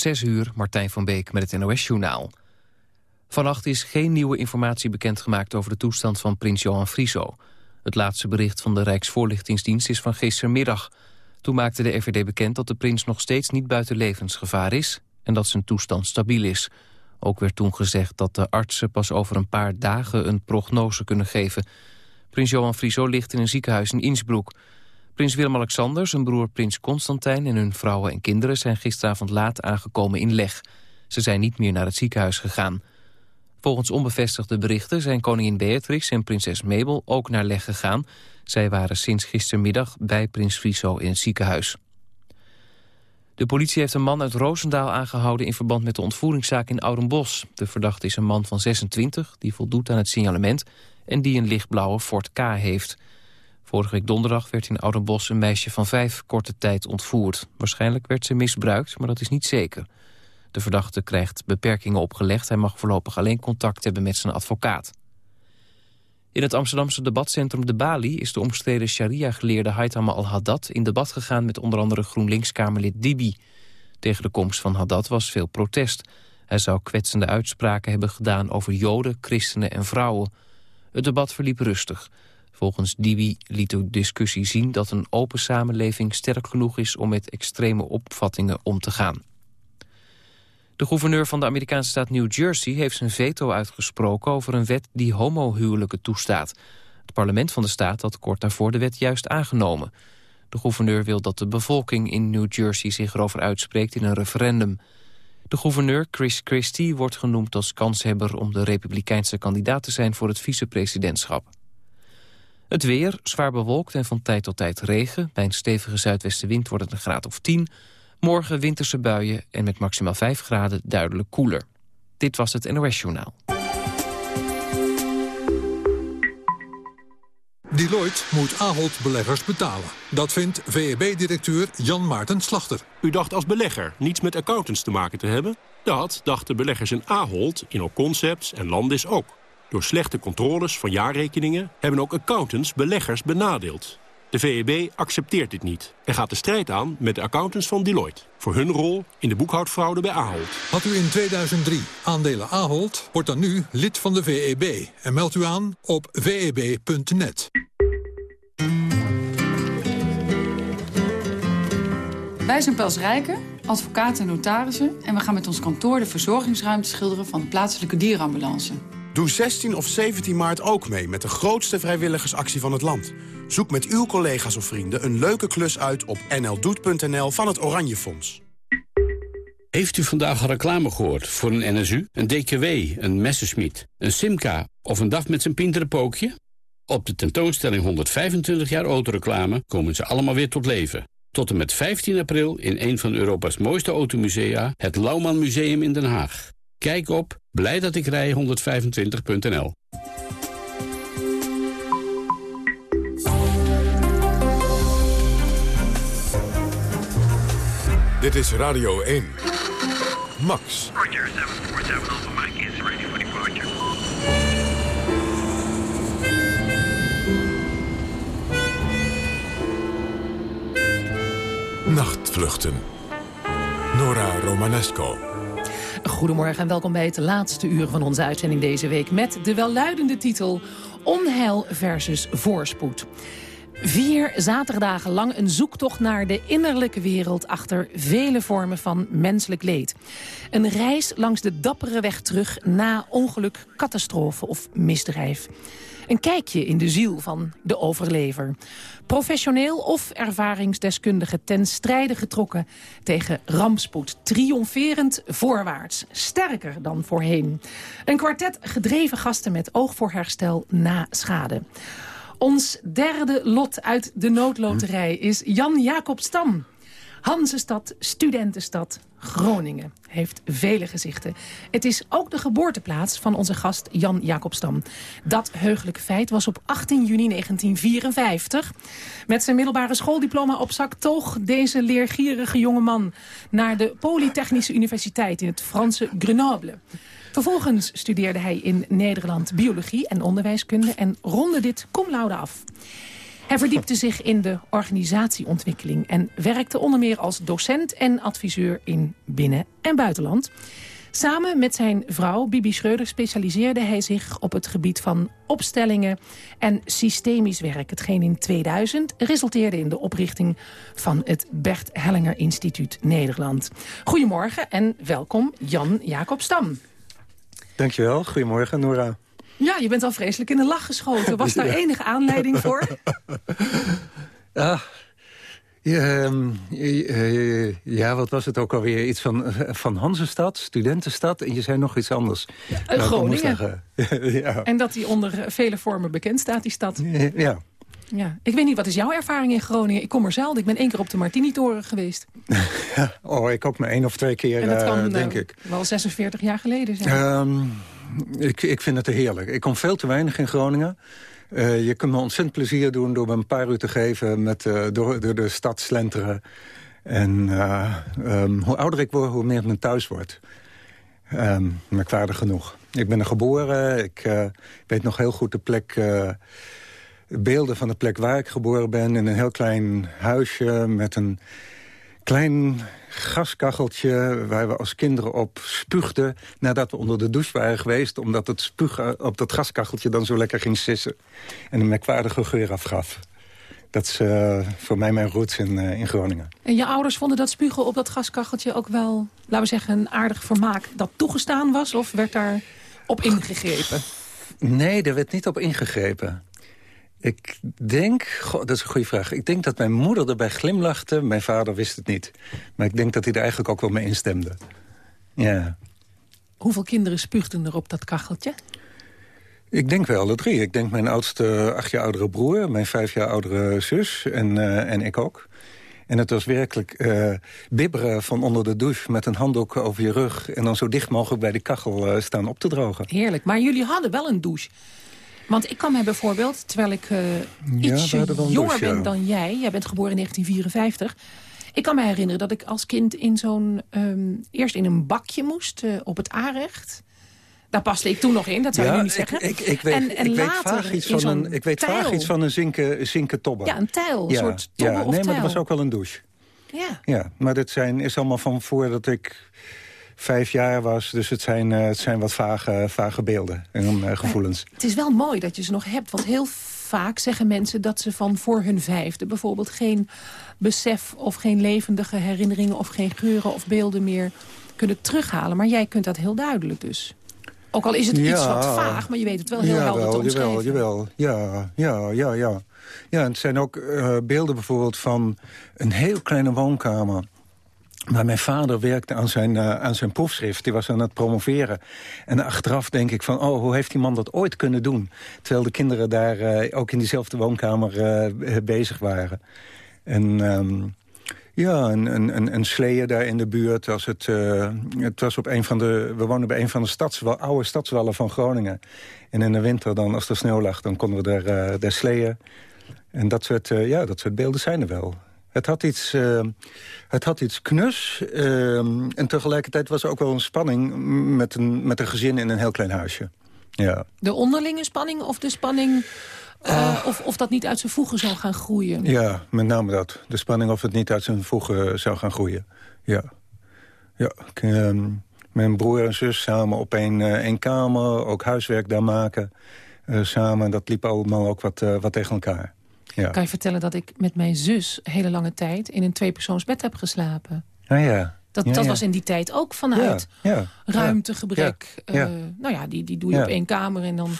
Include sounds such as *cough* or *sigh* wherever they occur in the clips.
Zes uur, Martijn van Beek met het NOS-journaal. Vannacht is geen nieuwe informatie bekendgemaakt over de toestand van prins Johan Friso. Het laatste bericht van de Rijksvoorlichtingsdienst is van gistermiddag. Toen maakte de RVD bekend dat de prins nog steeds niet buiten levensgevaar is... en dat zijn toestand stabiel is. Ook werd toen gezegd dat de artsen pas over een paar dagen een prognose kunnen geven. Prins Johan Friso ligt in een ziekenhuis in Innsbruck. Prins Willem-Alexander, zijn broer prins Constantijn en hun vrouwen en kinderen... zijn gisteravond laat aangekomen in Leg. Ze zijn niet meer naar het ziekenhuis gegaan. Volgens onbevestigde berichten zijn koningin Beatrix en prinses Mabel ook naar Leg gegaan. Zij waren sinds gistermiddag bij prins Friso in het ziekenhuis. De politie heeft een man uit Roosendaal aangehouden... in verband met de ontvoeringszaak in Oudenbos. De verdachte is een man van 26 die voldoet aan het signalement... en die een lichtblauwe Ford K heeft. Vorige week donderdag werd in Oudenbos een meisje van vijf korte tijd ontvoerd. Waarschijnlijk werd ze misbruikt, maar dat is niet zeker. De verdachte krijgt beperkingen opgelegd. Hij mag voorlopig alleen contact hebben met zijn advocaat. In het Amsterdamse debatcentrum De Bali is de omstreden sharia-geleerde Haitham al-Haddad in debat gegaan met onder andere GroenLinks-Kamerlid Dibi. Tegen de komst van Haddad was veel protest. Hij zou kwetsende uitspraken hebben gedaan over joden, christenen en vrouwen. Het debat verliep rustig. Volgens Dibi liet de discussie zien dat een open samenleving sterk genoeg is om met extreme opvattingen om te gaan. De gouverneur van de Amerikaanse staat New Jersey heeft zijn veto uitgesproken over een wet die homohuwelijken toestaat. Het parlement van de staat had kort daarvoor de wet juist aangenomen. De gouverneur wil dat de bevolking in New Jersey zich erover uitspreekt in een referendum. De gouverneur Chris Christie wordt genoemd als kanshebber om de republikeinse kandidaat te zijn voor het vicepresidentschap. Het weer, zwaar bewolkt en van tijd tot tijd regen. Bij een stevige zuidwestenwind wordt het een graad of 10. Morgen winterse buien en met maximaal 5 graden duidelijk koeler. Dit was het NOS Journaal. Deloitte moet Ahold beleggers betalen. Dat vindt VEB-directeur Jan Maarten Slachter. U dacht als belegger niets met accountants te maken te hebben? Dat dachten beleggers in Ahold, Concepts en Landis ook. Door slechte controles van jaarrekeningen hebben ook accountants beleggers benadeeld. De VEB accepteert dit niet en gaat de strijd aan met de accountants van Deloitte... voor hun rol in de boekhoudfraude bij Ahold. Had u in 2003 aandelen Ahold, wordt dan nu lid van de VEB... en meldt u aan op veb.net. Wij zijn Pels Rijken, advocaten en notarissen... en we gaan met ons kantoor de verzorgingsruimte schilderen... van de plaatselijke dierenambulance... Doe 16 of 17 maart ook mee met de grootste vrijwilligersactie van het land. Zoek met uw collega's of vrienden een leuke klus uit op nldoet.nl van het Oranje Fonds. Heeft u vandaag reclame gehoord voor een NSU, een DKW, een Messerschmitt, een Simca of een DAF met zijn pinterenpookje? Op de tentoonstelling 125 jaar autoreclame komen ze allemaal weer tot leven. Tot en met 15 april in een van Europa's mooiste automusea, het Lauwman Museum in Den Haag. Kijk op blij dat ik rij 125.nl. Dit is Radio 1. Max. Roger, 747 Alpha Mike is ready for departure. Nachtvluchten. Nora Romanesco. Goedemorgen en welkom bij het laatste uur van onze uitzending deze week... met de welluidende titel Onheil versus Voorspoed. Vier zaterdagen lang een zoektocht naar de innerlijke wereld... achter vele vormen van menselijk leed. Een reis langs de dappere weg terug na ongeluk, catastrofe of misdrijf. Een kijkje in de ziel van de overlever. Professioneel of ervaringsdeskundige ten strijde getrokken tegen rampspoed. Triomferend voorwaarts. Sterker dan voorheen. Een kwartet gedreven gasten met oog voor herstel na schade. Ons derde lot uit de noodloterij is Jan Jacob Stam. Hansestad, studentenstad, Groningen. Heeft vele gezichten. Het is ook de geboorteplaats van onze gast Jan Jacobstam. Dat heugelijke feit was op 18 juni 1954. Met zijn middelbare schooldiploma op zak toog deze leergierige jongeman... naar de Polytechnische Universiteit in het Franse Grenoble. Vervolgens studeerde hij in Nederland biologie en onderwijskunde... en ronde dit cum af. Hij verdiepte zich in de organisatieontwikkeling... en werkte onder meer als docent en adviseur in binnen- en buitenland. Samen met zijn vrouw Bibi Schreuder specialiseerde hij zich op het gebied van opstellingen en systemisch werk. Hetgeen in 2000 resulteerde in de oprichting van het Bert Hellinger Instituut Nederland. Goedemorgen en welkom Jan Jacob Stam. Dankjewel, goedemorgen Nora. Ja, je bent al vreselijk in de lach geschoten. Was daar enige aanleiding voor? *laughs* Ah, ja, ehm, eh, ja, wat was het ook alweer? Iets van, eh, van Hansestad, studentenstad. En je zei nog iets anders. Uh, moet Groningen. *laughs* ja. En dat die onder vele vormen bekend staat, die stad. ja. Ja. Ik weet niet, wat is jouw ervaring in Groningen? Ik kom er zelden. Ik ben één keer op de Martini-toren geweest. *laughs* Oh, ik ook maar één of twee keer, En dat eh, kan eh, denk ik. wel 46 jaar geleden zijn. Ehm, ik. Ik vind het heerlijk. Ik kom veel te weinig in Groningen. Eh, je kunt me ontzettend plezier doen door me een paar uur te geven... Met, eh, door, door de stad slenteren. En eh, ehm, hoe ouder ik word, hoe meer het mijn thuis wordt. Ehm merkwaardig genoeg. Ik ben er geboren. Ik weet nog heel goed de plek... beelden van de plek waar ik geboren ben... in een heel klein huisje met een klein gaskacheltje... waar we als kinderen op spuugden nadat we onder de douche waren geweest... omdat het spugen op dat gaskacheltje dan zo lekker ging sissen... en een merkwaardige geur afgaf. Dat is eh, voor mij mijn roots in, eh, in Groningen. En je ouders vonden dat spugen op dat gaskacheltje ook wel... laten we zeggen, een aardig vermaak dat toegestaan was? Of werd daar op ingegrepen? Nee, daar werd niet op ingegrepen. Ik denk, goh, dat is een goede vraag. Ik denk dat mijn moeder erbij glimlachte. Mijn vader wist het niet. Maar ik denk dat hij er eigenlijk ook wel mee instemde. Ja. Hoeveel kinderen spuugden er op dat kacheltje? Ik denk wel alle drie. Ik denk mijn oudste acht jaar oudere broer, mijn vijf jaar oudere zus en, eh, en ik ook. En het was werkelijk eh, bibberen van onder de douche met een handdoek over je rug... en dan zo dicht mogelijk bij de kachel eh, staan op te drogen. Heerlijk. Maar jullie hadden wel een douche. Want ik kan mij bijvoorbeeld, terwijl ik een jonger ben ja. dan jij... jij bent geboren in 1954... Ik kan me herinneren dat ik als kind in zo'n... ehm, eerst in een bakje moest, eh, op het aanrecht. Daar paste ik toen nog in, dat zou je nu niet zeggen. ik, ik weet, en, en ik weet later vaag iets van een, ik weet vaag iets van een zinken, zinken tobbe. Ja, een tijl, een ja, soort ja, tobbe of Nee, maar dat was ook wel een douche. Ja. Ja, maar dit zijn, is allemaal van voordat ik vijf jaar was. Dus het zijn, eh, het zijn wat vage, vage beelden en eh, gevoelens. Het is wel mooi dat je ze nog hebt. Want heel vaak zeggen mensen dat ze van voor hun vijfde... bijvoorbeeld geen besef of geen levendige herinneringen... of geen geuren of beelden meer kunnen terughalen. Maar jij kunt dat heel duidelijk dus. Ook al is het iets Ja. wat vaag, maar je weet het wel heel helder te jawel, omschrijven. jawel, ja, ja, ja, ja. Ja, en het zijn ook eh, beelden bijvoorbeeld van een heel kleine woonkamer... Maar mijn vader werkte aan zijn, eh, aan zijn proefschrift. Die was aan het promoveren. En achteraf denk ik van, oh, hoe heeft die man dat ooit kunnen doen? Terwijl de kinderen daar eh, ook in diezelfde woonkamer eh, bezig waren. En ehm, ja, een, een, een, sleeën daar in de buurt. Als het, het was op een van de, we woonden bij een van de oude stadswallen van Groningen. En in de winter, dan, als er sneeuw lag, dan konden we daar, eh, daar sleeën. En dat soort, ja, dat soort beelden zijn er wel. Het had iets, eh, het had iets knus. eh, en tegelijkertijd was er ook wel een spanning met een, met een gezin in een heel klein huisje. Ja. De onderlinge spanning of de spanning... eh, of, of dat niet uit zijn voegen zal gaan groeien. ja, met name dat. De spanning of het niet uit zijn voegen zou gaan groeien. Ja. ja ik, ehm, mijn broer en zus samen op één, eh, één kamer. Ook huiswerk daar maken. eh, samen. Dat liep allemaal ook wat, eh, wat tegen elkaar. Ja. Kan je vertellen dat ik met mijn zus hele lange tijd... in een tweepersoonsbed heb geslapen? Ah, ja. Dat, Ja, dat ja. was in die tijd ook vanuit ruimtegebrek. Eh, nou ja, die, die doe je op één kamer en dan,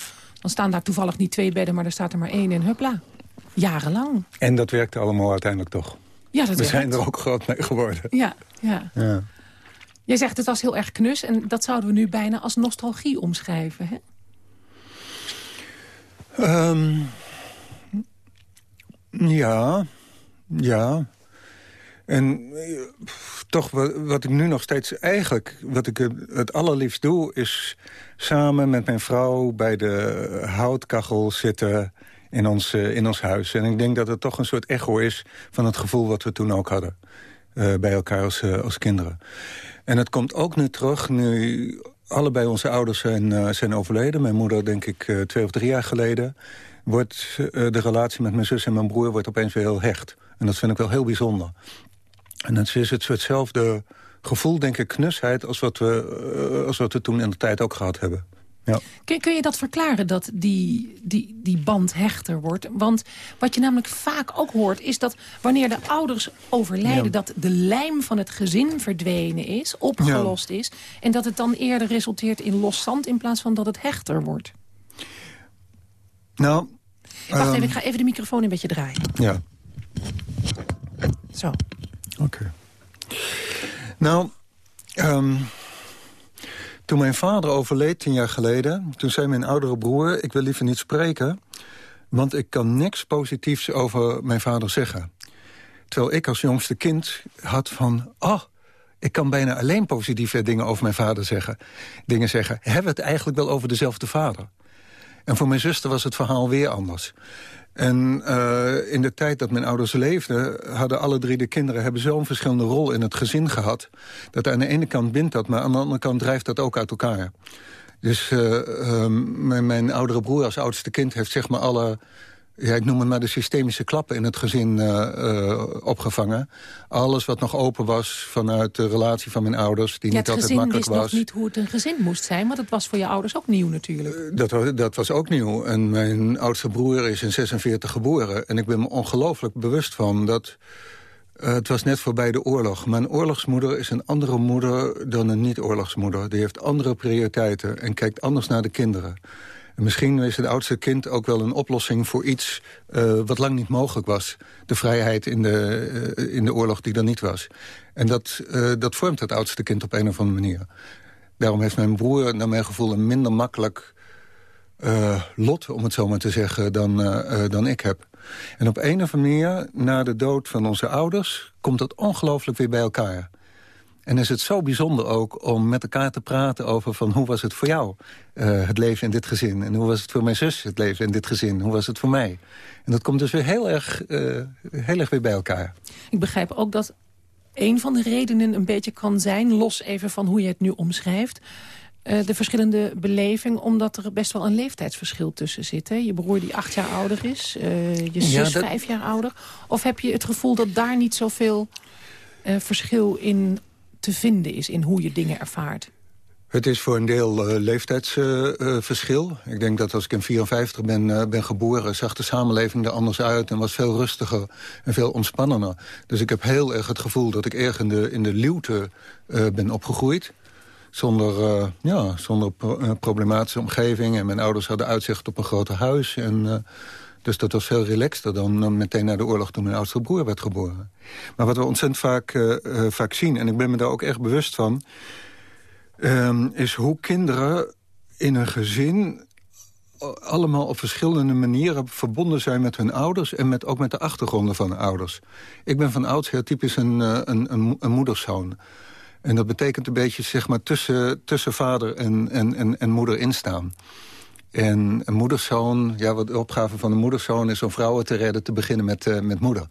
dan staan daar toevallig niet twee bedden... maar er staat er maar één en hupla. Jarenlang. En dat werkte allemaal uiteindelijk toch. Ja, dat We zijn werkt. er ook groot mee geworden. Ja, ja. Ja. Jij zegt het was heel erg knus en dat zouden we nu bijna als nostalgie omschrijven. Hè? Ehm, ja, ja. En eh, toch, wat, wat ik nu nog steeds eigenlijk... wat ik het- allerliefst doe, is samen met mijn vrouw... bij de houtkachel zitten in ons, eh, in ons huis. En ik denk dat het toch een soort echo is... van het gevoel wat we toen ook hadden. eh, bij elkaar als, als kinderen. En het komt ook nu terug, nu allebei onze ouders zijn, zijn overleden. Mijn moeder denk ik twee of drie jaar geleden. Wordt eh, de relatie met mijn zus en mijn broer wordt opeens weer heel hecht. En dat vind ik wel heel bijzonder. En het is het soortzelfde gevoel, denk ik, knusheid... als wat we, eh, als wat we toen in de tijd ook gehad hebben. Ja. Kun, kun je dat verklaren, dat die, die, die band hechter wordt? Want wat je namelijk vaak ook hoort... is dat wanneer de ouders overlijden... Ja. dat de lijm van het gezin verdwenen is, opgelost is... en dat het dan eerder resulteert in loszand... in plaats van dat het hechter wordt. Nou, Wacht ehm, even, ik ga even de microfoon een beetje draaien. Ja, Zo. oké. Nou, ehm, toen mijn vader overleed tien jaar geleden... toen zei mijn oudere broer, ik wil liever niet spreken... want ik kan niks positiefs over mijn vader zeggen. Terwijl ik als jongste kind had van... oh, ik kan bijna alleen positieve dingen over mijn vader zeggen. Dingen zeggen, hebben we het eigenlijk wel over dezelfde vader? En voor mijn zuster was het verhaal weer anders. En eh, in de tijd dat mijn ouders leefden... hadden alle drie de kinderen hebben zo'n verschillende rol in het gezin gehad... dat aan de ene kant bindt dat, maar aan de andere kant drijft dat ook uit elkaar. Dus eh, ehm, mijn, mijn oudere broer als oudste kind heeft zeg maar alle... Ja, ik noem het maar de systemische klappen in het gezin eh, eh, opgevangen. Alles wat nog open was vanuit de relatie van mijn ouders... die Ja, niet het altijd makkelijk wist was. nog niet hoe het een gezin moest zijn... want het was voor je ouders ook nieuw natuurlijk. Dat, wa- dat was ook nieuw. En mijn oudste broer is in 46 geboren. En ik ben me ongelooflijk bewust van dat... eh, het was net voorbij de oorlog. Mijn oorlogsmoeder is een andere moeder dan een niet-oorlogsmoeder. Die heeft andere prioriteiten en kijkt anders naar de kinderen. En misschien is het oudste kind ook wel een oplossing voor iets... eh, wat lang niet mogelijk was. De vrijheid in de, eh, in de oorlog die er niet was. En dat, eh, dat vormt het oudste kind op een of andere manier. Daarom heeft mijn broer, naar mijn gevoel, een minder makkelijk lot, om het zo maar te zeggen, dan, dan ik heb. En op een of andere manier, na de dood van onze ouders... komt dat ongelooflijk weer bij elkaar. En is het zo bijzonder ook om met elkaar te praten over... van hoe was het voor jou, eh, het leven in dit gezin? En hoe was het voor mijn zus, het leven in dit gezin? Hoe was het voor mij? En dat komt dus weer heel erg, eh, heel erg weer bij elkaar. Ik begrijp ook dat een van de redenen een beetje kan zijn... los even van hoe je het nu omschrijft... eh, de verschillende beleving, omdat er best wel een leeftijdsverschil tussen zit. Hè? Je broer die acht jaar ouder is, je zus Ja, dat- vijf jaar ouder. Of heb je het gevoel dat daar niet zoveel verschil in te vinden is... in hoe je dingen ervaart? Het is voor een deel eh, leeftijdsverschil. ik denk dat als ik in 54 ben, eh, ben geboren... zag de samenleving er anders uit en was veel rustiger en veel ontspannender. Dus ik heb heel erg het gevoel dat ik erg in de, in eh, ben opgegroeid. Zonder, ja, zonder pro- problematische omgeving. En mijn ouders hadden uitzicht op een groter huis. En, dus dat was veel relaxter dan meteen na de oorlog... toen mijn oudste broer werd geboren. Maar wat we ontzettend vaak, eh, eh, vaak zien... en ik ben me daar ook echt bewust van... Ehm, is hoe kinderen in een gezin allemaal op verschillende manieren verbonden zijn met hun ouders... en met, ook met de achtergronden van de ouders. Ik ben van oudsher typisch een, eh, een, een, een moederszoon. En dat betekent een beetje zeg maar, tussen, tussen vader en, en, en, en moeder instaan. En een moederszoon, ja, wat de opgave van een moederszoon is om vrouwen te redden... te beginnen met, eh, met moeder.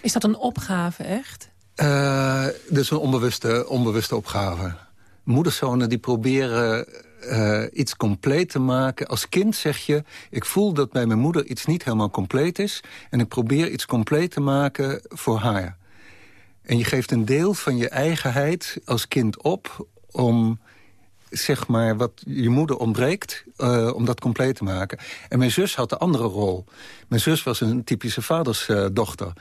Is dat een opgave, echt? Uh, dat is een onbewuste, onbewuste opgave. Moederszonen die proberen uh, iets compleet te maken. Als kind zeg je, ik voel dat bij mijn moeder iets niet helemaal compleet is... en ik probeer iets compleet te maken voor haar. En je geeft een deel van je eigenheid als kind op... om zeg maar, wat je moeder ontbreekt, uh, om dat compleet te maken. En mijn zus had de andere rol. Mijn zus was een typische vadersdochter. Uh,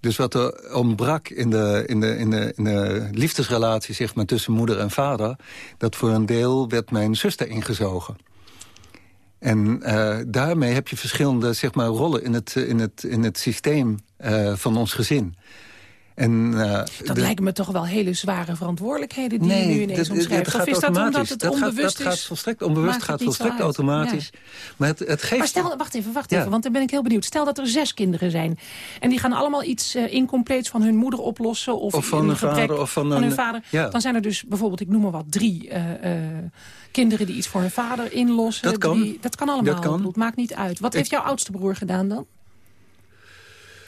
dus wat er ontbrak in de, in, de, in, de, in de liefdesrelatie zeg maar, tussen moeder en vader... dat voor een deel werd mijn zuster ingezogen. En uh, daarmee heb je verschillende zeg maar, rollen in het, in het, in het systeem uh, van ons gezin. En, uh, dat de... lijken me toch wel hele zware verantwoordelijkheden die nee, je nu ineens dat, omschrijft. Dat of is dat omdat het dat onbewust gaat, dat gaat is? volstrekt onbewust, gaat volstrekt automatisch. Maar het, het geeft... Maar stel, wacht even, wacht Ja. even, want dan ben ik heel benieuwd. Stel dat er zes kinderen zijn. En die gaan allemaal iets uh, incompleets van hun moeder oplossen. Of, Of van hun vader, of van hun een- vader. ja. Dan zijn er dus bijvoorbeeld, ik noem maar wat, drie uh, uh, kinderen die iets voor hun vader inlossen. Dat kan. Dat kan allemaal. Dat kan. Bedoel, maakt niet uit. Wat heeft jouw oudste broer gedaan dan?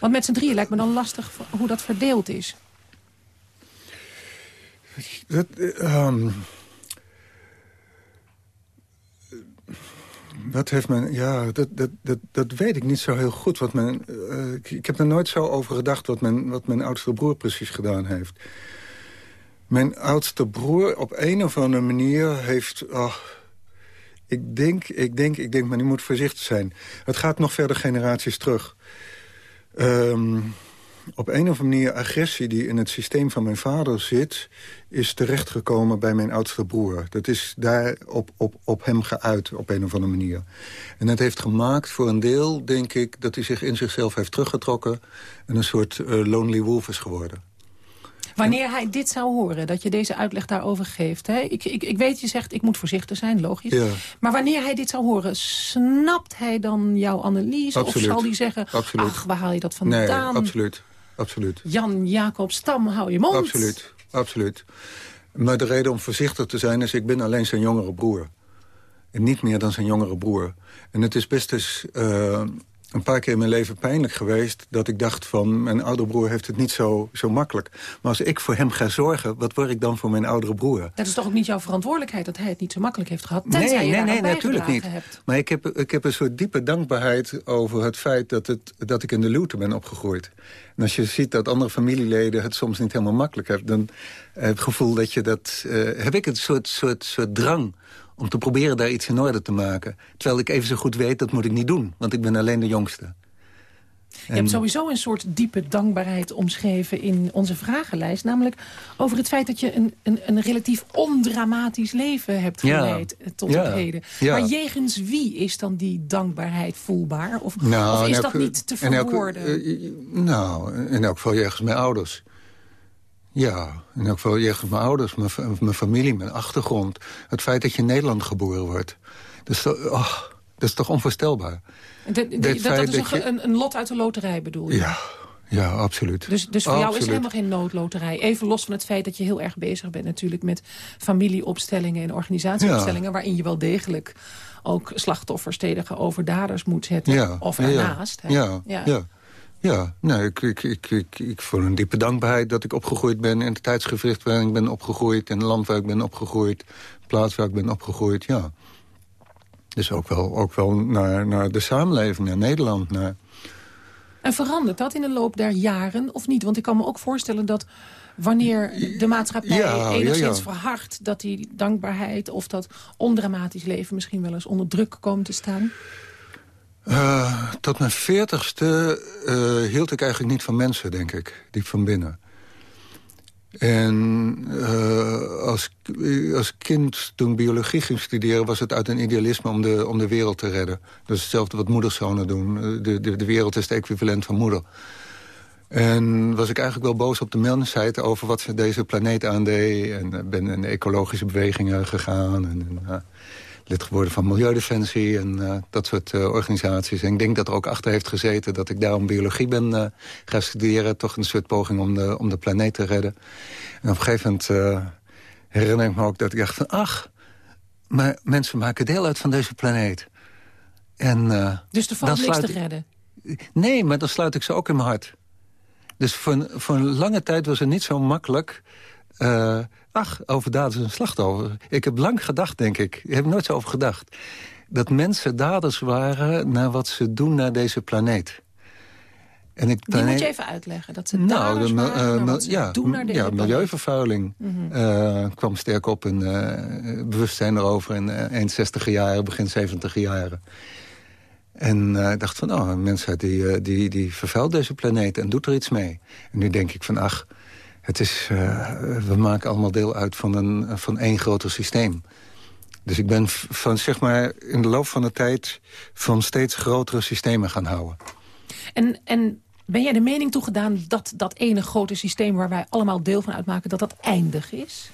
Want met z'n drieën lijkt me dan lastig hoe dat verdeeld is. Dat, eh, um, Wat heeft men... Ja, dat, dat, dat, dat weet ik niet zo heel goed. Wat men, uh, ik, heb er nooit zo over gedacht wat, men, wat mijn oudste broer precies gedaan heeft. Mijn oudste broer op een of andere manier heeft... Oh, ik denk, ik denk, ik denk, maar die moet voorzichtig zijn. Het gaat nog verder generaties terug. Um, op een of andere manier agressie die in het systeem van mijn vader zit... is terechtgekomen bij mijn oudste broer. Dat is daar op, op, op hem geuit op een of andere manier. En dat heeft gemaakt voor een deel, denk ik... dat hij zich in zichzelf heeft teruggetrokken... en een soort uh, lonely wolf is geworden. Wanneer hij dit zou horen, dat je deze uitleg daarover geeft. Hè? Ik, ik, ik weet, je zegt, ik moet voorzichtig zijn, logisch. Ja. Maar wanneer hij dit zou horen, snapt hij dan jouw analyse? Absoluut. Of zal hij zeggen, absoluut. ach, waar haal je dat vandaan? Nee, absoluut. absoluut. Jan Jacob Stam, hou je mond. Absoluut, absoluut. Maar de reden om voorzichtig te zijn is, ik ben alleen zijn jongere broer. En niet meer dan zijn jongere broer. En het is best eens... Uh, een paar keer in mijn leven pijnlijk geweest... dat ik dacht van, mijn oudere broer heeft het niet zo, zo makkelijk. Maar als ik voor hem ga zorgen, wat word ik dan voor mijn oudere broer? Dat is toch ook niet jouw verantwoordelijkheid dat hij het niet zo makkelijk heeft gehad? Tenzij nee, je nee, nee, ook natuurlijk niet. hebt. Maar ik heb, ik heb een soort diepe dankbaarheid over het feit dat, het, dat ik in de luwte ben opgegroeid. En als je ziet dat andere familieleden het soms niet helemaal makkelijk hebben... dan heb ik het gevoel dat je dat... Uh, heb ik een soort, soort, soort drang om te proberen daar iets in orde te maken. Terwijl ik even zo goed weet, dat moet ik niet doen. Want ik ben alleen de jongste. Je hebt sowieso een soort diepe dankbaarheid omschreven in onze vragenlijst. Namelijk over het feit dat je een, een, een relatief ondramatisch leven hebt geleid eh, tot Ja. op heden. Ja. Maar jegens wie is dan die dankbaarheid voelbaar? Of, Nou, of is elk- dat niet te verwoorden? eh, nou, in elk geval jegens mijn ouders. Ja, in elk geval jegens mijn ouders, mijn, mijn familie, mijn achtergrond. Het feit dat je in Nederland geboren wordt. Dat is toch, oh, dat is toch onvoorstelbaar? De- de- het dat, dat is dat je- een, een lot uit de loterij bedoel je? Ja, ja, absoluut. Dus, dus voor jou is er helemaal geen noodloterij. Even los van het feit dat je heel erg bezig bent natuurlijk met familieopstellingen en organisatieopstellingen... waarin je wel degelijk ook slachtoffers tegenover daders moet zetten. Ja, of ernaast. Ja, ja. Ja. nee, ik, ik, ik, ik, ik voel een diepe dankbaarheid dat ik opgegroeid ben... in het tijdsgevricht waar ik ben opgegroeid... in het land waar ik ben opgegroeid... plaats waar ik ben opgegroeid, ja. Dus ook wel, ook wel naar, naar de samenleving, naar Nederland. Naar... En verandert dat in de loop der jaren of niet? Want ik kan me ook voorstellen dat wanneer de maatschappij Ja, ja, enigszins ja. verhardt... dat die dankbaarheid of dat ondramatisch leven misschien wel eens onder druk komt te staan? Eh, tot mijn veertigste eh, hield ik eigenlijk niet van mensen, denk ik. Diep van binnen. En eh, als, als kind, toen biologie ging studeren... was het uit een idealisme om de, om de wereld te redden. Dat is hetzelfde wat moederszonen doen. De, de, de wereld is het equivalent van moeder. En was ik eigenlijk wel boos op de mensheid over wat ze deze planeet aandeed. En ben in ecologische bewegingen gegaan. En, en, lid geworden van Milieudefensie en eh, dat soort eh, organisaties. En ik denk dat er ook achter heeft gezeten dat ik daarom biologie ben eh, gaan studeren. Toch een soort poging om de, om de planeet te redden. En op een gegeven moment herinner ik me ook dat ik dacht van... ach, maar mensen maken deel uit van deze planeet. En, Dus er valt niks te redden. Nee, maar dan sluit ik ze ook in mijn hart. Dus voor, voor een lange tijd was het niet zo makkelijk... ach, over daders en slachtoffers. Ik heb lang gedacht, denk ik. Ik heb nooit zo over gedacht. Dat mensen daders waren naar wat ze doen naar deze planeet. En ik, Die moet je even uitleggen. Dat ze nou, de, waren, eh, ze ja, doen naar deze ja, milieuvervuiling Mhm. eh, kwam sterk op in eh, bewustzijn erover in eind 60 jaren, begin 70 jaren. En ik dacht van, oh, mensheid die, die, die vervuilt deze planeet en doet er iets mee. En nu denk ik van, ach, het is, eh, we maken allemaal deel uit van, een, van één groter systeem. Dus ik ben van, zeg maar, in de loop van de tijd van steeds grotere systemen gaan houden. En, en ben jij de mening toegedaan dat dat ene grote systeem... waar wij allemaal deel van uitmaken, dat dat eindig is?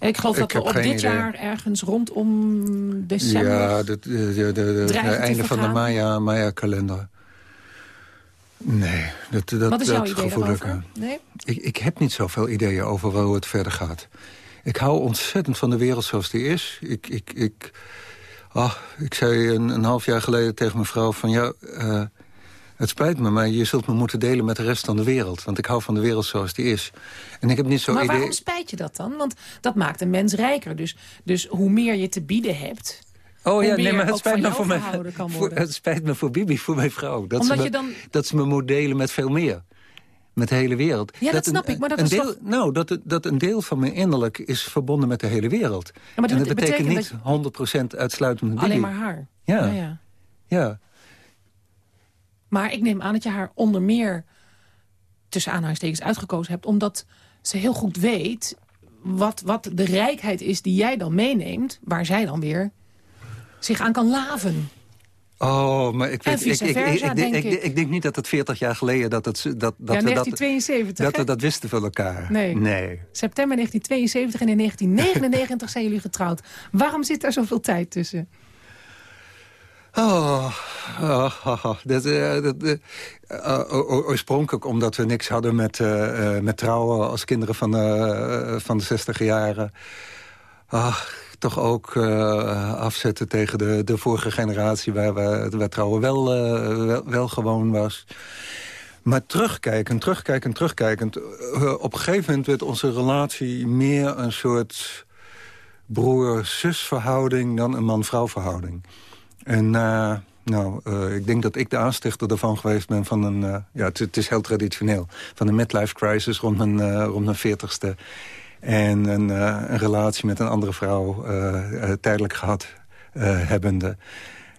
Ik geloof Ik dat we op dit idee. jaar ergens rondom december... Ja, de, de, de, de- de- het einde van de? Maya- Maya-kalender. Nee, dat, dat, Wat is jouw dat gevoel ik? Nee? Ik, ik heb niet zoveel ideeën over hoe het verder gaat. Ik hou ontzettend van de wereld zoals die is. Ik, ik, ik, ah, ik zei een, een half jaar geleden tegen mijn vrouw van... ja, eh, het spijt me, maar je zult me moeten delen met de rest van de wereld. Want ik hou van de wereld zoals die is. En ik heb niet zo'n Maar idee... waarom spijt je dat dan? Want dat maakt een mens rijker. Dus, dus hoe meer je te bieden hebt... Oh ja, nee, maar het spijt, me voor mijn, voor, het spijt me voor Bibi, voor mijn vrouw. Dat, Omdat ze me, dan- dat ze me moet delen met veel meer. Met de hele wereld. Ja, dat snap ik, maar dat een is deel, toch- Nou, dat, dat een deel van mijn innerlijk is verbonden met de hele wereld. maar en dat betekent betekent niet 100% uitsluitend Bibi. Alleen maar haar. Ja. Ja, ja. Ja. Maar ik neem aan dat je haar onder meer tussen aanhalingstekens uitgekozen hebt... omdat ze heel goed weet wat, wat de rijkheid is die jij dan meeneemt... waar zij dan weer zich aan kan laven. Oh, maar ik, weet, ik, ik, ik, denk ik, denk niet dat het 40 jaar geleden dat, het, dat, dat, ja, we, dat, 1972, dat hè? we dat wisten van elkaar. Nee. nee. September 1972 en in 1999 zijn jullie getrouwd. Waarom zit daar zoveel tijd tussen? Oh. Dat, dat, oorspronkelijk omdat we niks hadden met, eh, eh, met trouwen als kinderen van, eh, van de 60 jaren. Ach, toch ook eh, afzetten tegen de, de vorige generatie... waar, waar, waar trouwen wel, eh, wel, gewoon was. Maar terugkijkend, terugkijkend, terugkijkend... eh, op een gegeven moment werd onze relatie meer een soort broer-zus verhouding... dan een man-vrouw verhouding. En nou, ik denk dat ik de aanstichter ervan geweest ben van een... ja, het, is heel traditioneel. Van een midlife crisis rond mijn, rond mijn veertigste. En een, eh, een relatie met een andere vrouw eh, eh, tijdelijk gehad eh, hebbende.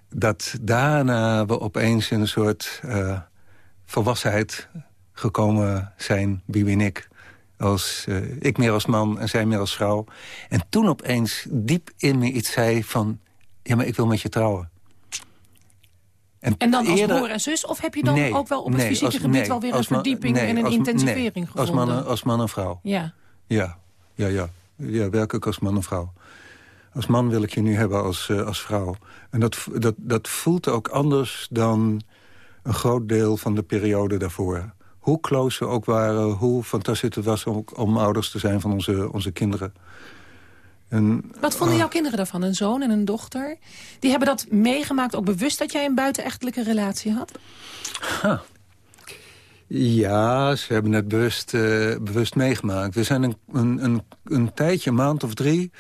Dat daarna we opeens in een soort volwassenheid gekomen zijn, Bibi en ik. Als, ik meer als man en zij meer als vrouw. En toen opeens diep in me iets zei van... ja, maar ik wil met je trouwen. En dan als eerder- broer en zus? Of heb je dan Nee, ook wel op het nee, fysieke als- gebied nee, wel weer een als man- verdieping en een als- intensivering nee, gevonden? Als man, als man en vrouw. Ja. Ja, ja, ja. Ja, werkelijk als man en vrouw. Als man wil ik je nu hebben als, eh, als vrouw. En dat, dat, dat voelt ook anders dan een groot deel van de periode daarvoor. Hoe close we ook waren, hoe fantastisch het was om, om ouders te zijn van onze, onze kinderen. En, Wat vonden ah, jouw kinderen daarvan? Een zoon en een dochter? Die hebben dat meegemaakt, ook bewust dat jij een buitenechtelijke relatie had? Ja, ze hebben het bewust, eh, bewust meegemaakt. We zijn een, een, een, een tijdje, een maand of drie...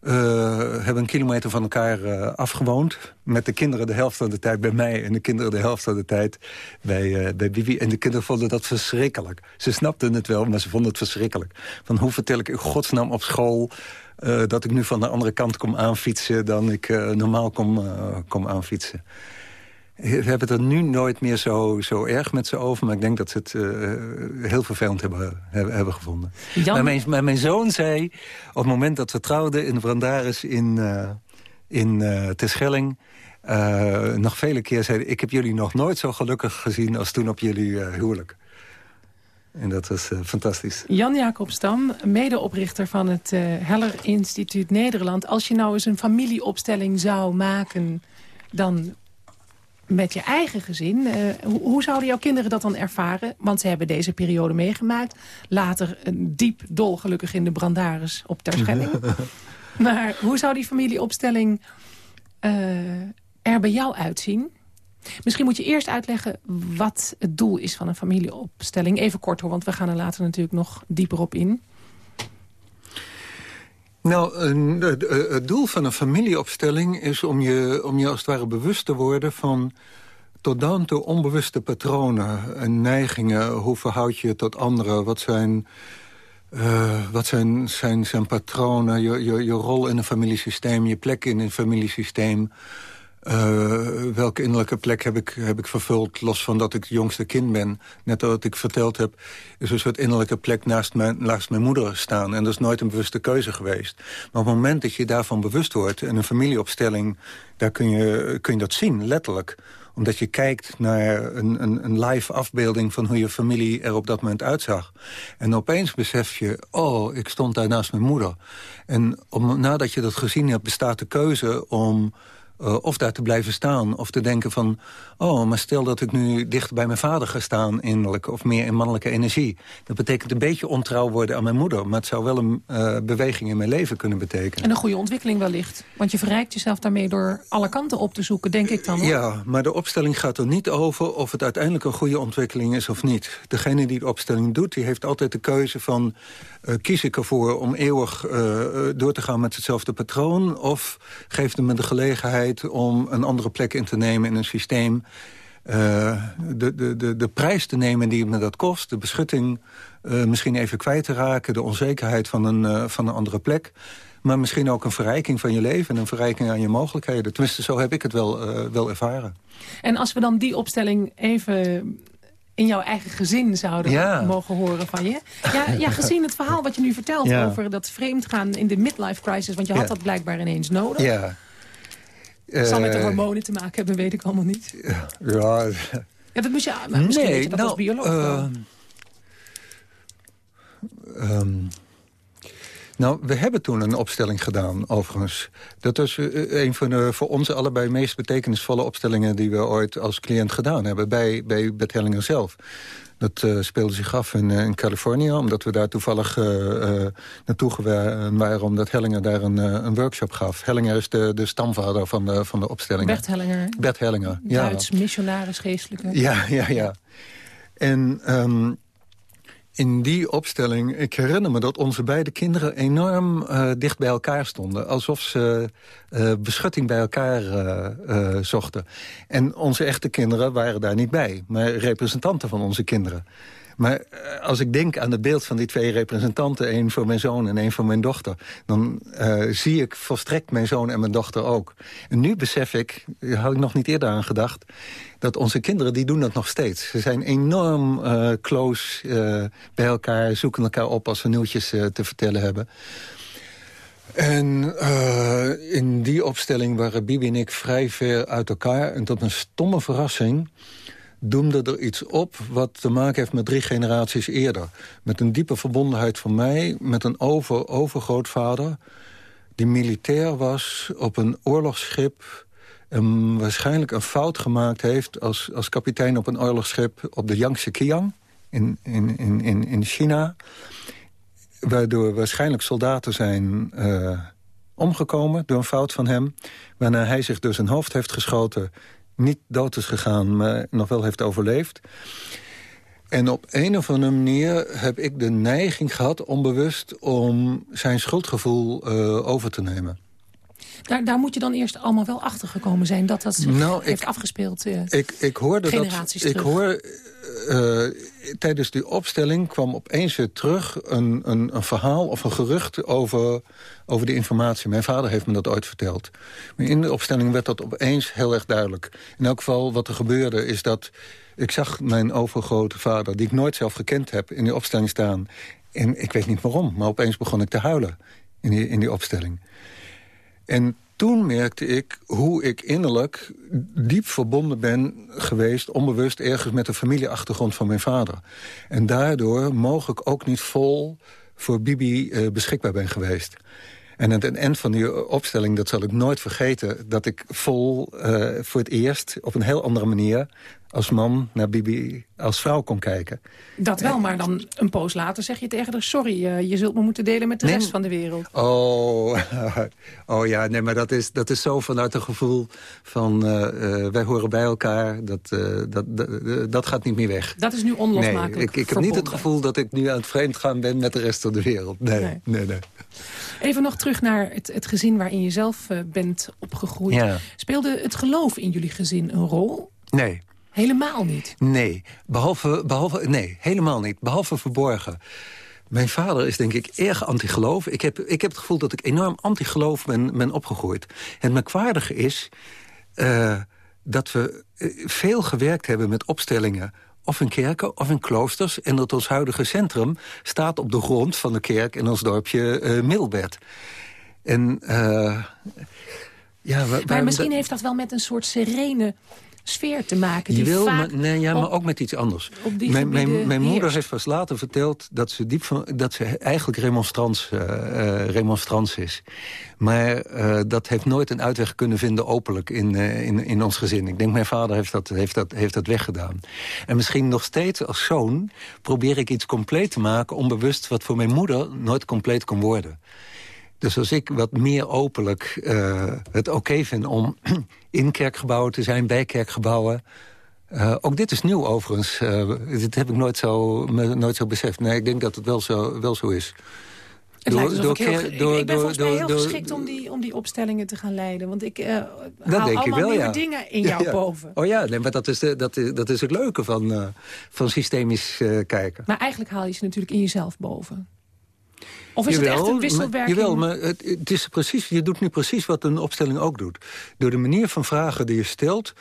eh, hebben een kilometer van elkaar eh, afgewoond. Met de kinderen de helft van de tijd bij mij... en de kinderen de helft van de tijd bij, bij Bibi. En de kinderen vonden dat verschrikkelijk. Ze snapten het wel, maar ze vonden het verschrikkelijk. Van hoe vertel ik in godsnaam op school... dat ik nu van de andere kant kom aanfietsen... dan ik normaal kom, kom aanfietsen. We hebben het er nu nooit meer zo, zo erg met ze over... maar ik denk dat ze het eh, heel vervelend hebben, hebben, hebben gevonden. Maar, mijn, maar mijn zoon zei, op het moment dat we trouwden in de Brandaris in, eh in eh Terschelling... nog vele keer zei ik heb jullie nog nooit zo gelukkig gezien... als toen op jullie huwelijk. En dat was fantastisch. Jan Jacob Stam, medeoprichter van het Heller Instituut Nederland. Als je nou eens een familieopstelling zou maken... dan met je eigen gezin. eh, hoe, hoe zouden jouw kinderen dat dan ervaren? Want ze hebben deze periode meegemaakt. Later een diep dolgelukkig in de brandaris op Terschelling. *laughs* maar hoe zou die familieopstelling eh, er bij jou uitzien? Misschien moet je eerst uitleggen wat het doel is van een familieopstelling. Even kort hoor, want we gaan er later natuurlijk nog dieper op in. Nou, het- doel van een familieopstelling is om je, om je als het ware bewust te worden van tot dan toe onbewuste patronen en neigingen. Hoe verhoud je je tot anderen? Wat zijn, eh, wat zijn, zijn, zijn patronen? Je rol in een familiesysteem, je plek in een familiesysteem. Eh, welke innerlijke plek heb ik, heb ik vervuld, los van dat ik het jongste kind ben. Net wat ik verteld heb, is een soort innerlijke plek naast mijn, naast mijn moeder staan. En dat is nooit een bewuste keuze geweest. Maar op het moment dat je daarvan bewust wordt... en een familieopstelling, daar kun je, kun je dat zien, letterlijk omdat je kijkt naar een, een, een live afbeelding van hoe je familie er op dat moment uitzag. En opeens besef je, oh, ik stond daar naast mijn moeder. En om, nadat je dat gezien hebt, bestaat de keuze om uh, of daar te blijven staan. Of te denken van, oh, maar stel dat ik nu dicht bij mijn vader ga staan innerlijk. Of meer in mannelijke energie. Dat betekent een beetje ontrouw worden aan mijn moeder. Maar het zou wel een uh, beweging in mijn leven kunnen betekenen. En een goede ontwikkeling wellicht. Want je verrijkt jezelf daarmee door alle kanten op te zoeken, denk ik dan. Hoor. Ja, maar de opstelling gaat er niet over of het uiteindelijk een goede ontwikkeling is of niet. Degene die de opstelling doet, die heeft altijd de keuze van... Uh, kies ik ervoor om eeuwig door te gaan met hetzelfde patroon... of geeft het me de gelegenheid om een andere plek in te nemen in een systeem... Uh, de, de, de, de prijs te nemen die me dat kost, de beschutting misschien even kwijt te raken... de onzekerheid van een, van een andere plek... Maar misschien ook een verrijking van je leven en een verrijking aan je mogelijkheden. Tenminste, zo heb ik het wel, wel ervaren. En als we dan die opstelling even in jouw eigen gezin zouden mogen horen van je. Ja, ja, gezien het verhaal wat je nu vertelt over dat vreemdgaan in de midlife crisis... want je had dat blijkbaar ineens nodig. Ja. Het zal met de eh, hormonen te maken hebben, weet ik allemaal niet. Ja, ja dat moest je, misschien nee, weet je dat nou, als bioloog um, nou, we hebben toen een opstelling gedaan, overigens. Dat is eh, een van de voor ons allebei meest betekenisvolle opstellingen... die we ooit als cliënt gedaan hebben, bij, bij Bert Hellinger zelf. Dat uh, speelde zich af in, in Californië, omdat we daar toevallig uh, naartoe waren... omdat Hellinger daar een, een workshop gaf. Hellinger is de, de stamvader van de, van de opstelling. Bert Hellinger. Bert Hellinger, ja. Duits missionaris geestelijke. Ja, ja, ja. En... Um, in die opstelling, ik herinner me dat onze beide kinderen enorm uh, dicht bij elkaar stonden. Alsof ze uh, beschutting bij elkaar uh, zochten. En onze echte kinderen waren daar niet bij, maar representanten van onze kinderen. Maar eh, als ik denk aan het beeld van die twee representanten... één voor mijn zoon en één voor mijn dochter... dan uh, zie ik volstrekt mijn zoon en mijn dochter ook. En nu besef ik, daar had ik nog niet eerder aan gedacht... dat onze kinderen, die doen dat nog steeds. Ze zijn enorm uh, close bij elkaar, zoeken elkaar op... als ze nieuwtjes te vertellen hebben. En in die opstelling waren Bibi en ik vrij ver uit elkaar. En tot een stomme verrassing doemde er iets op wat te maken heeft met drie generaties eerder. Met een diepe verbondenheid van mij met een over overgrootvader... die militair was op een oorlogsschip... en waarschijnlijk een fout gemaakt heeft als, als kapitein op een oorlogsschip... op de Yangtze Kiang in, in, in, in China... waardoor waarschijnlijk soldaten zijn... Uh, omgekomen door een fout van hem. Waarna hij zich dus zijn hoofd heeft geschoten niet dood is gegaan, maar nog wel heeft overleefd. En op een of andere manier heb ik de neiging gehad, onbewust... om zijn schuldgevoel uh, over te nemen. Daar, daar moet je dan eerst allemaal wel achter gekomen zijn... dat dat zich nou, heeft afgespeeld uh, ik, ik hoorde dat, Ik hoor, uh, tijdens die opstelling kwam opeens weer terug een, een, een, verhaal of een gerucht over, over de informatie. Mijn vader heeft me dat ooit verteld. Maar in de opstelling werd dat opeens heel erg duidelijk. In elk geval wat er gebeurde is dat... Ik zag mijn overgrote vader, die ik nooit zelf gekend heb... in die opstelling staan. En ik weet niet waarom, maar opeens begon ik te huilen in die, in die opstelling. En toen merkte ik hoe ik innerlijk diep verbonden ben geweest... onbewust ergens met de familieachtergrond van mijn vader. En daardoor mogelijk ook niet vol voor Bibi uh, beschikbaar ben geweest. En aan het eind van die opstelling, dat zal ik nooit vergeten... dat ik vol uh, voor het eerst op een heel andere manier als man naar Bibi als vrouw kon kijken. Dat wel, maar dan een poos later zeg je tegen haar... sorry, uh, je zult me moeten delen met de rest van de wereld. Oh, *laughs* oh ja, nee, maar dat is, dat is zo vanuit een gevoel van... Uh, uh, wij horen bij elkaar, dat, dat, dat, dat, gaat niet meer weg. Dat is nu onlosmakelijk Nee, ik, ik heb niet het gevoel dat ik nu aan het vreemd gaan ben met de rest van de wereld. Nee, nee, nee. nee. Even nog terug naar het, het gezin waarin je zelf bent opgegroeid. Ja. Speelde het geloof in jullie gezin een rol? Nee. Helemaal niet? Nee, behalve, behalve, nee, helemaal niet. Behalve verborgen. Mijn vader is denk ik erg antigeloof. Ik heb, ik heb het gevoel dat ik enorm antigeloof ben, ben opgegroeid. Het merkwaardige is uh, dat we eh, veel gewerkt hebben met opstellingen of in kerken of in kloosters. En dat ons huidige centrum staat op de grond van de kerk in ons dorpje uh, Middelbert. En, uh, ja, maar misschien heeft dat wel met een soort serene sfeer te maken. Die Je wil, maar, nee, ja, maar ook met iets anders. Mijn, mijn, mijn moeder heeft pas later verteld dat ze, diep van, dat ze eigenlijk remonstrans, uh, remonstrans is. Maar uh, dat heeft nooit een uitweg kunnen vinden openlijk in, in, in ons gezin. Ik denk mijn vader heeft dat, heeft, dat, heeft dat weggedaan. En misschien nog steeds als zoon probeer ik iets compleet te maken... onbewust wat voor mijn moeder nooit compleet kon worden. Dus als ik wat meer openlijk uh, het oké vind om in kerkgebouwen te zijn, bij kerkgebouwen... Uh, ook dit is nieuw overigens. Uh, dit heb ik nooit zo, me, nooit zo beseft. Nee, ik denk dat het wel zo, wel zo is. Het door, lijkt door, ik, heel, door, ik ben volgens mij heel geschikt om die, om die opstellingen te gaan leiden. Want ik uh, haal denk allemaal wel, ja. dingen in jou *laughs* ja. boven. Oh ja, nee, maar dat is, de, dat, is, dat is het leuke van, van systemisch kijken. Maar eigenlijk haal je ze natuurlijk in jezelf boven. Of is jawel, het echt een wisselwerking? Maar, jawel, maar het, het, is precies, je doet nu precies wat een opstelling ook doet. Door de manier van vragen die je stelt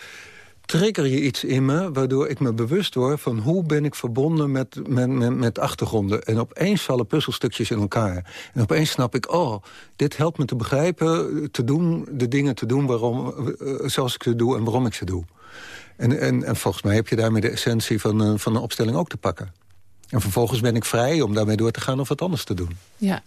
trigger je iets in me... waardoor ik me bewust word van hoe ben ik verbonden met, met, met, met achtergronden. En opeens vallen puzzelstukjes in elkaar. En opeens snap ik, oh, dit helpt me te begrijpen... te doen, de dingen te doen waarom, eh, zoals ik ze doe en waarom ik ze doe. En, en, en volgens mij heb je daarmee de essentie van, van een opstelling ook te pakken. En vervolgens ben ik vrij om daarmee door te gaan of wat anders te doen. Ja,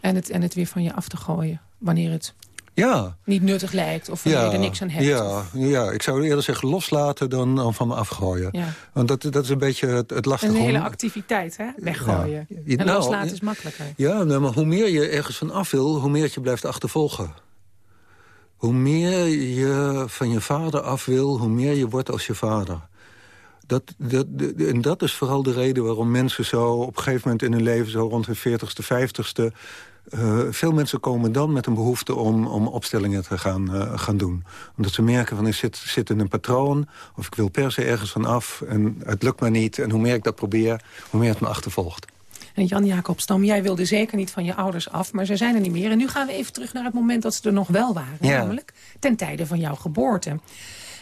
en het, en het weer van je af te gooien, wanneer het ja. niet nuttig lijkt of wanneer ja, je er niks aan hebt. Ja, ja, ik zou eerder zeggen loslaten dan, dan van me afgooien. Ja. Want dat, dat is een beetje het, het lastige. Een hele activiteit, hè? Weggooien. Ja. En nou, loslaten is makkelijker. Ja, nou, maar hoe meer je ergens van af wil, hoe meer het je blijft achtervolgen. Hoe meer je van je vader af wil, hoe meer je wordt als je vader. Dat, dat, en dat is vooral de reden waarom mensen zo op een gegeven moment in hun leven... zo rond hun 40ste, 50ste uh, veel mensen komen dan met een behoefte om, om opstellingen te gaan, uh, gaan doen. Omdat ze merken van ik zit, zit in een patroon... of ik wil per se ergens van af en het lukt me niet. En hoe meer ik dat probeer, hoe meer het me achtervolgt. En Jan-Jacob Stam, jij wilde zeker niet van je ouders af... maar ze zijn er niet meer. En nu gaan we even terug naar het moment dat ze er nog wel waren. Ja. Namelijk ten tijde van jouw geboorte.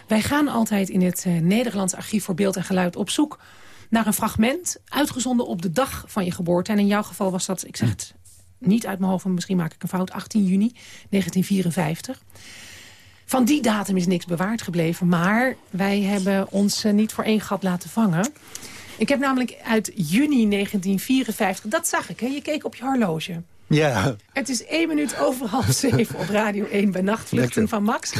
Wij gaan altijd in het uh, Nederlands Archief voor Beeld en Geluid op zoek naar een fragment... uitgezonden op de dag van je geboorte. En in jouw geval was dat, ik zeg het niet uit mijn hoofd, misschien maak ik een fout, 18 juni 1954. Van die datum is niks bewaard gebleven, maar wij hebben ons uh, niet voor één gat laten vangen. Ik heb namelijk uit juni 1954, dat zag ik, hè? je keek op je horloge. Ja. Het is één minuut over half zeven op Radio 1 bij Nachtvluchten van Max.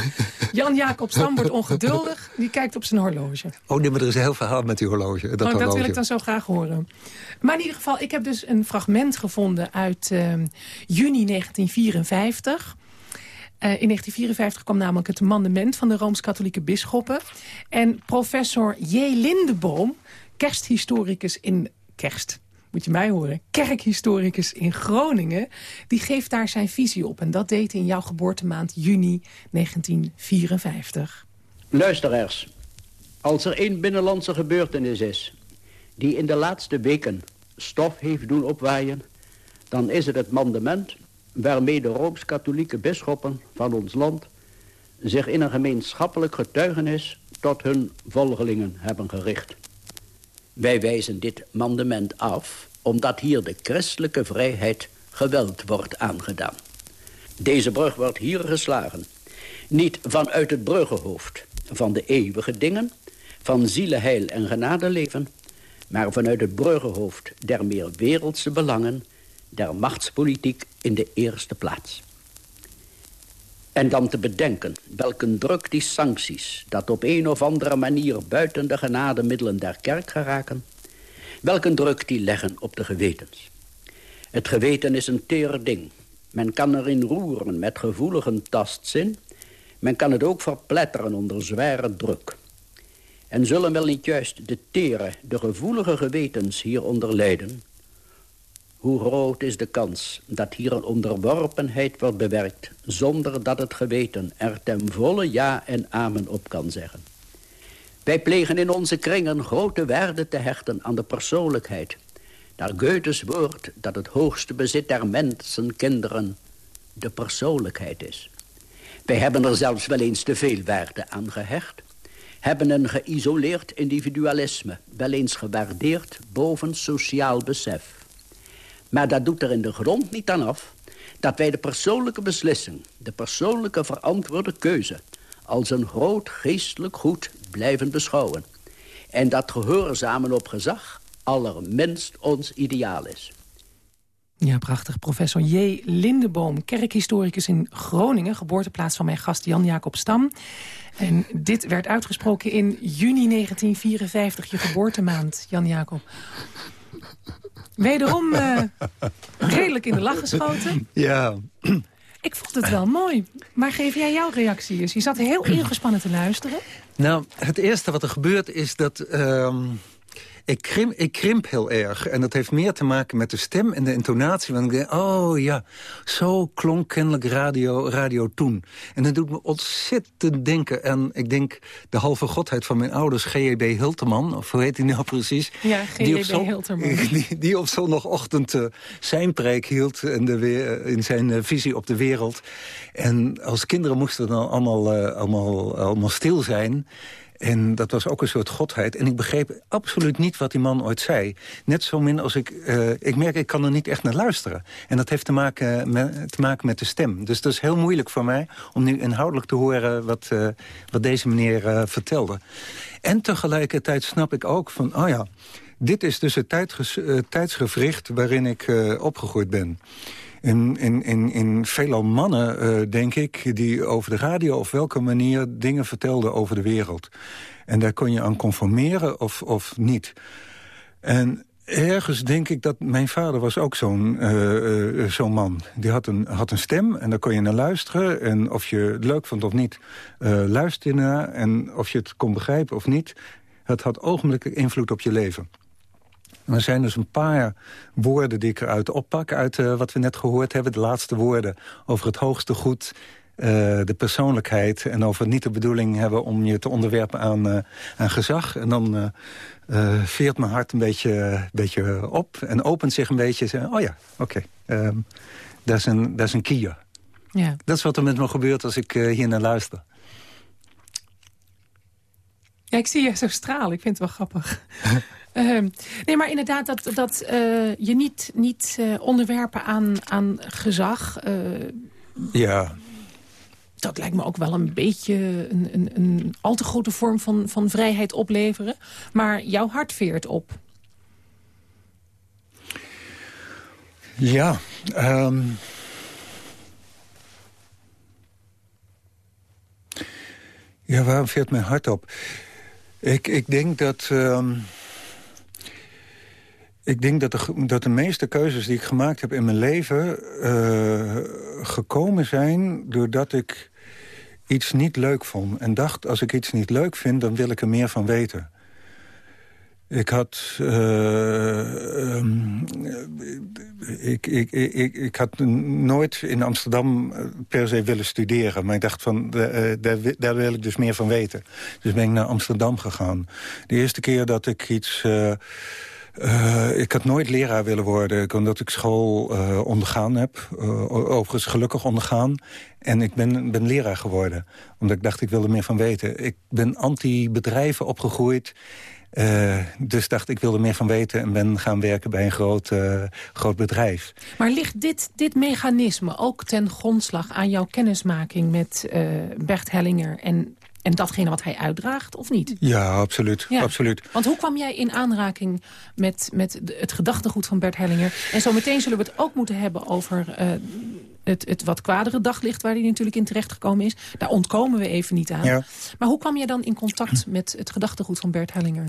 Jan-Jacob Stam wordt ongeduldig. Die kijkt op zijn horloge. Oh nee, maar er is een heel verhaal met die horloge. Dat, oh, horloge. dat wil ik dan zo graag horen. Maar in ieder geval, ik heb dus een fragment gevonden uit uh, juni 1954... Uh, in 1954 kwam namelijk het mandement van de Rooms-Katholieke bisschoppen. En professor J. Lindeboom, kersthistoricus in kerst moet je mij horen, kerkhistoricus in Groningen... die geeft daar zijn visie op. En dat deed in jouw geboortemaand juni 1954. Luisteraars, als er één binnenlandse gebeurtenis is... die in de laatste weken stof heeft doen opwaaien... dan is het het mandement waarmee de Rooms-Katholieke bisschoppen van ons land... zich in een gemeenschappelijk getuigenis tot hun volgelingen hebben gericht. Wij wijzen dit mandement af, omdat hier de christelijke vrijheid geweld wordt aangedaan. Deze brug wordt hier geslagen. Niet vanuit het bruggenhoofd van de eeuwige dingen, van zielenheil en genadeleven, maar vanuit het bruggenhoofd der meer wereldse belangen, der machtspolitiek in de eerste plaats. En dan te bedenken welke druk die sancties... dat op een of andere manier buiten de genademiddelen der kerk geraken... welke druk die leggen op de gewetens. Het geweten is een teer ding. Men kan erin roeren met gevoelige tastzin. Men kan het ook verpletteren onder zware druk. En zullen wel niet juist de tere, de gevoelige gewetens hieronder lijden... Hoe groot is de kans dat hier een onderworpenheid wordt bewerkt... zonder dat het geweten er ten volle ja en amen op kan zeggen. Wij plegen in onze kringen grote waarde te hechten aan de persoonlijkheid. Naar Goethes woord dat het hoogste bezit der mensen, kinderen, de persoonlijkheid is. Wij hebben er zelfs wel eens te veel waarde aan gehecht. Hebben een geïsoleerd individualisme wel eens gewaardeerd boven sociaal besef. Maar dat doet er in de grond niet aan af dat wij de persoonlijke beslissing, de persoonlijke verantwoorde keuze, als een groot geestelijk goed blijven beschouwen. En dat gehoorzamen op gezag allerminst ons ideaal is. Ja, prachtig. Professor J. Lindeboom, kerkhistoricus in Groningen... geboorteplaats van mijn gast Jan-Jacob Stam. En dit werd uitgesproken in juni 1954, je geboortemaand, Jan-Jacob. Wederom uh, redelijk in de lach geschoten. Ja. Ik vond het wel mooi. Maar geef jij jouw reactie eens? Je zat heel *clears throat* ingespannen te luisteren. Nou, het eerste wat er gebeurt is dat... ehm, ik, krimp, ik krimp heel erg. En dat heeft meer te maken met de stem en de intonatie. Want ik denk, oh ja, zo klonk kennelijk radio, radio toen. En dat doet me ontzettend denken aan, ik denk, de halve godheid van mijn ouders, G.E.B. Hilterman. Of hoe heet hij nou precies? Ja, G.J.B. zon- Hilterman. *laughs* Die, die op zondagochtend eh, zijn preek hield in, de weer, in zijn eh, visie op de wereld. En als kinderen moesten dan allemaal, eh, allemaal, allemaal stil zijn. En dat was ook een soort godheid. En ik begreep absoluut niet wat die man ooit zei. Net zo min als ik... eh, ik merk, ik kan er niet echt naar luisteren. En dat heeft te maken met, te maken met de stem. Dus dat is heel moeilijk voor mij om nu inhoudelijk te horen... wat, eh, wat deze meneer eh, vertelde. En tegelijkertijd snap ik ook van... oh ja, dit is dus het tijdsgevricht waarin ik opgegroeid ben. In, in, in, in veelal mannen, eh, denk ik, die over de radio of welke manier dingen vertelden over de wereld. En daar kon je aan conformeren of, of niet. En ergens denk ik dat mijn vader was ook zo'n eh, zo'n man. Die had een, had een stem en daar kon je naar luisteren. En of je het leuk vond of niet, eh luister je naar. En of je het kon begrijpen of niet, het had ogenblikkelijk invloed op je leven. En er zijn dus een paar woorden die ik eruit oppak... uit eh, wat we net gehoord hebben. De laatste woorden over het hoogste goed, eh, de persoonlijkheid... en over niet de bedoeling hebben om je te onderwerpen aan, eh, aan gezag. En dan veert mijn hart een beetje, beetje op en opent zich een beetje. Zeg, oh ja, oké, ehm, dat is een, dat is een kier. Ja. Dat is wat er met me gebeurt als ik hier naar luister. Ja, ik zie je zo stralen. Ik vind het wel grappig. *laughs* Ehm, nee, maar inderdaad dat, dat eh, je niet, niet eh, onderwerpen aan, aan gezag... eh, Ja, dat lijkt me ook wel een beetje een, een, een al te grote vorm van, van vrijheid opleveren. Maar jouw hart veert op. Ja, ehm, ja, waarom veert mijn hart op? Ik, ik denk dat... ehm, ik denk dat de, dat de meeste keuzes die ik gemaakt heb in mijn leven... eh, gekomen zijn doordat ik iets niet leuk vond. En dacht, als ik iets niet leuk vind, dan wil ik er meer van weten. Ik had... eh, ehm, ik, ik, ik, ik, had nooit in Amsterdam eh, per se willen studeren. Maar ik dacht van, daar, daar wil ik dus meer van weten. Dus ben ik naar Amsterdam gegaan. De eerste keer dat ik iets... eh, ik had nooit leraar willen worden, omdat ik school eh, ondergaan heb. Eh, overigens gelukkig ondergaan. En ik ben, ben leraar geworden, omdat ik dacht ik wilde meer van weten. Ik ben anti-bedrijven opgegroeid. eh, dus dacht ik wilde meer van weten en ben gaan werken bij een groot, groot bedrijf. Maar ligt dit, dit mechanisme ook ten grondslag aan jouw kennismaking met eh, Bert Hellinger... En, en datgene wat hij uitdraagt, of niet? Ja, absoluut. Ja. absoluut. Want hoe kwam jij in aanraking met, met het gedachtegoed van Bert Hellinger? En zo meteen zullen we het ook moeten hebben over eh, het, het wat kwadere daglicht... waar hij natuurlijk in terechtgekomen is. Daar ontkomen we even niet aan. Ja. Maar hoe kwam jij dan in contact met het gedachtegoed van Bert Hellinger?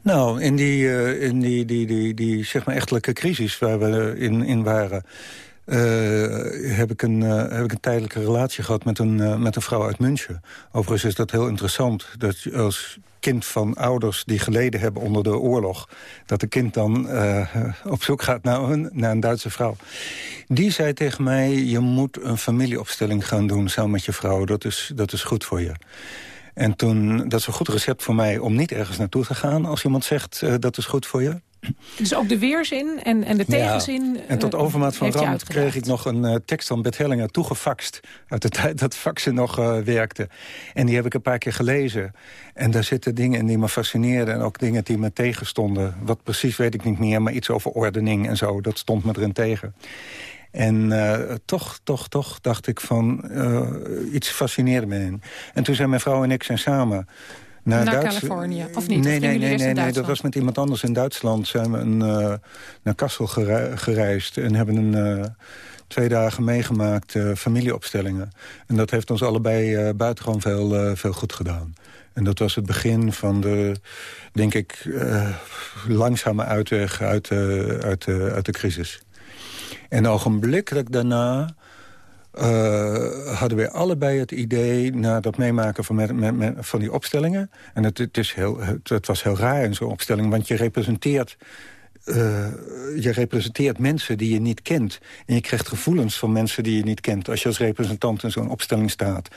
Nou, in die, eh, in die, die, die, die zeg maar echtelijke crisis waar we in, in waren... eh, heb, ik een, eh, heb ik een tijdelijke relatie gehad met een, eh, met een vrouw uit München. Overigens is dat heel interessant. Dat je als kind van ouders die geleden hebben onder de oorlog... dat de kind dan *laughs* op zoek gaat naar een, naar een Duitse vrouw. Die zei tegen mij, je moet een familieopstelling gaan doen samen met je vrouw. Dat is, dat is goed voor je. En toen, dat is een goed recept voor mij om niet ergens naartoe te gaan... als iemand zegt, dat is goed voor je. Dus ook de weerzin en, en de tegenzin... En tot eh, overmaat van ramp kreeg ik nog een eh, tekst van Bert Hellinger toegefaxt... uit de *laughs* tijd dat faxen nog eh, werkte. En die heb ik een paar keer gelezen. En daar zitten dingen in die me fascineerden... en ook dingen die me tegenstonden. Wat precies weet ik niet meer, maar iets over ordening en zo. Dat stond me erin tegen. En toch, toch, toch dacht ik van... iets fascineerde me in. En toen zijn mijn vrouw en ik zijn samen... Naar, Californië, of niet? Nee, nee, nee, nee, nee, dat was met iemand anders in Duitsland. Zijn we een, eh, naar Kassel gere- gereisd en hebben een, eh, twee dagen meegemaakt eh, familieopstellingen. En dat heeft ons allebei buitengewoon veel, veel goed gedaan. En dat was het begin van de, denk ik, langzame uitweg uit, uit, uit de crisis. En ogenblikkelijk daarna uh, hadden wij allebei het idee... na dat meemaken van, van die opstellingen... en het, het, is heel, het, het was heel raar in zo'n opstelling... want je representeert uh, je representeert mensen die je niet kent. En je krijgt gevoelens van mensen die je niet kent... als je als representant in zo'n opstelling staat.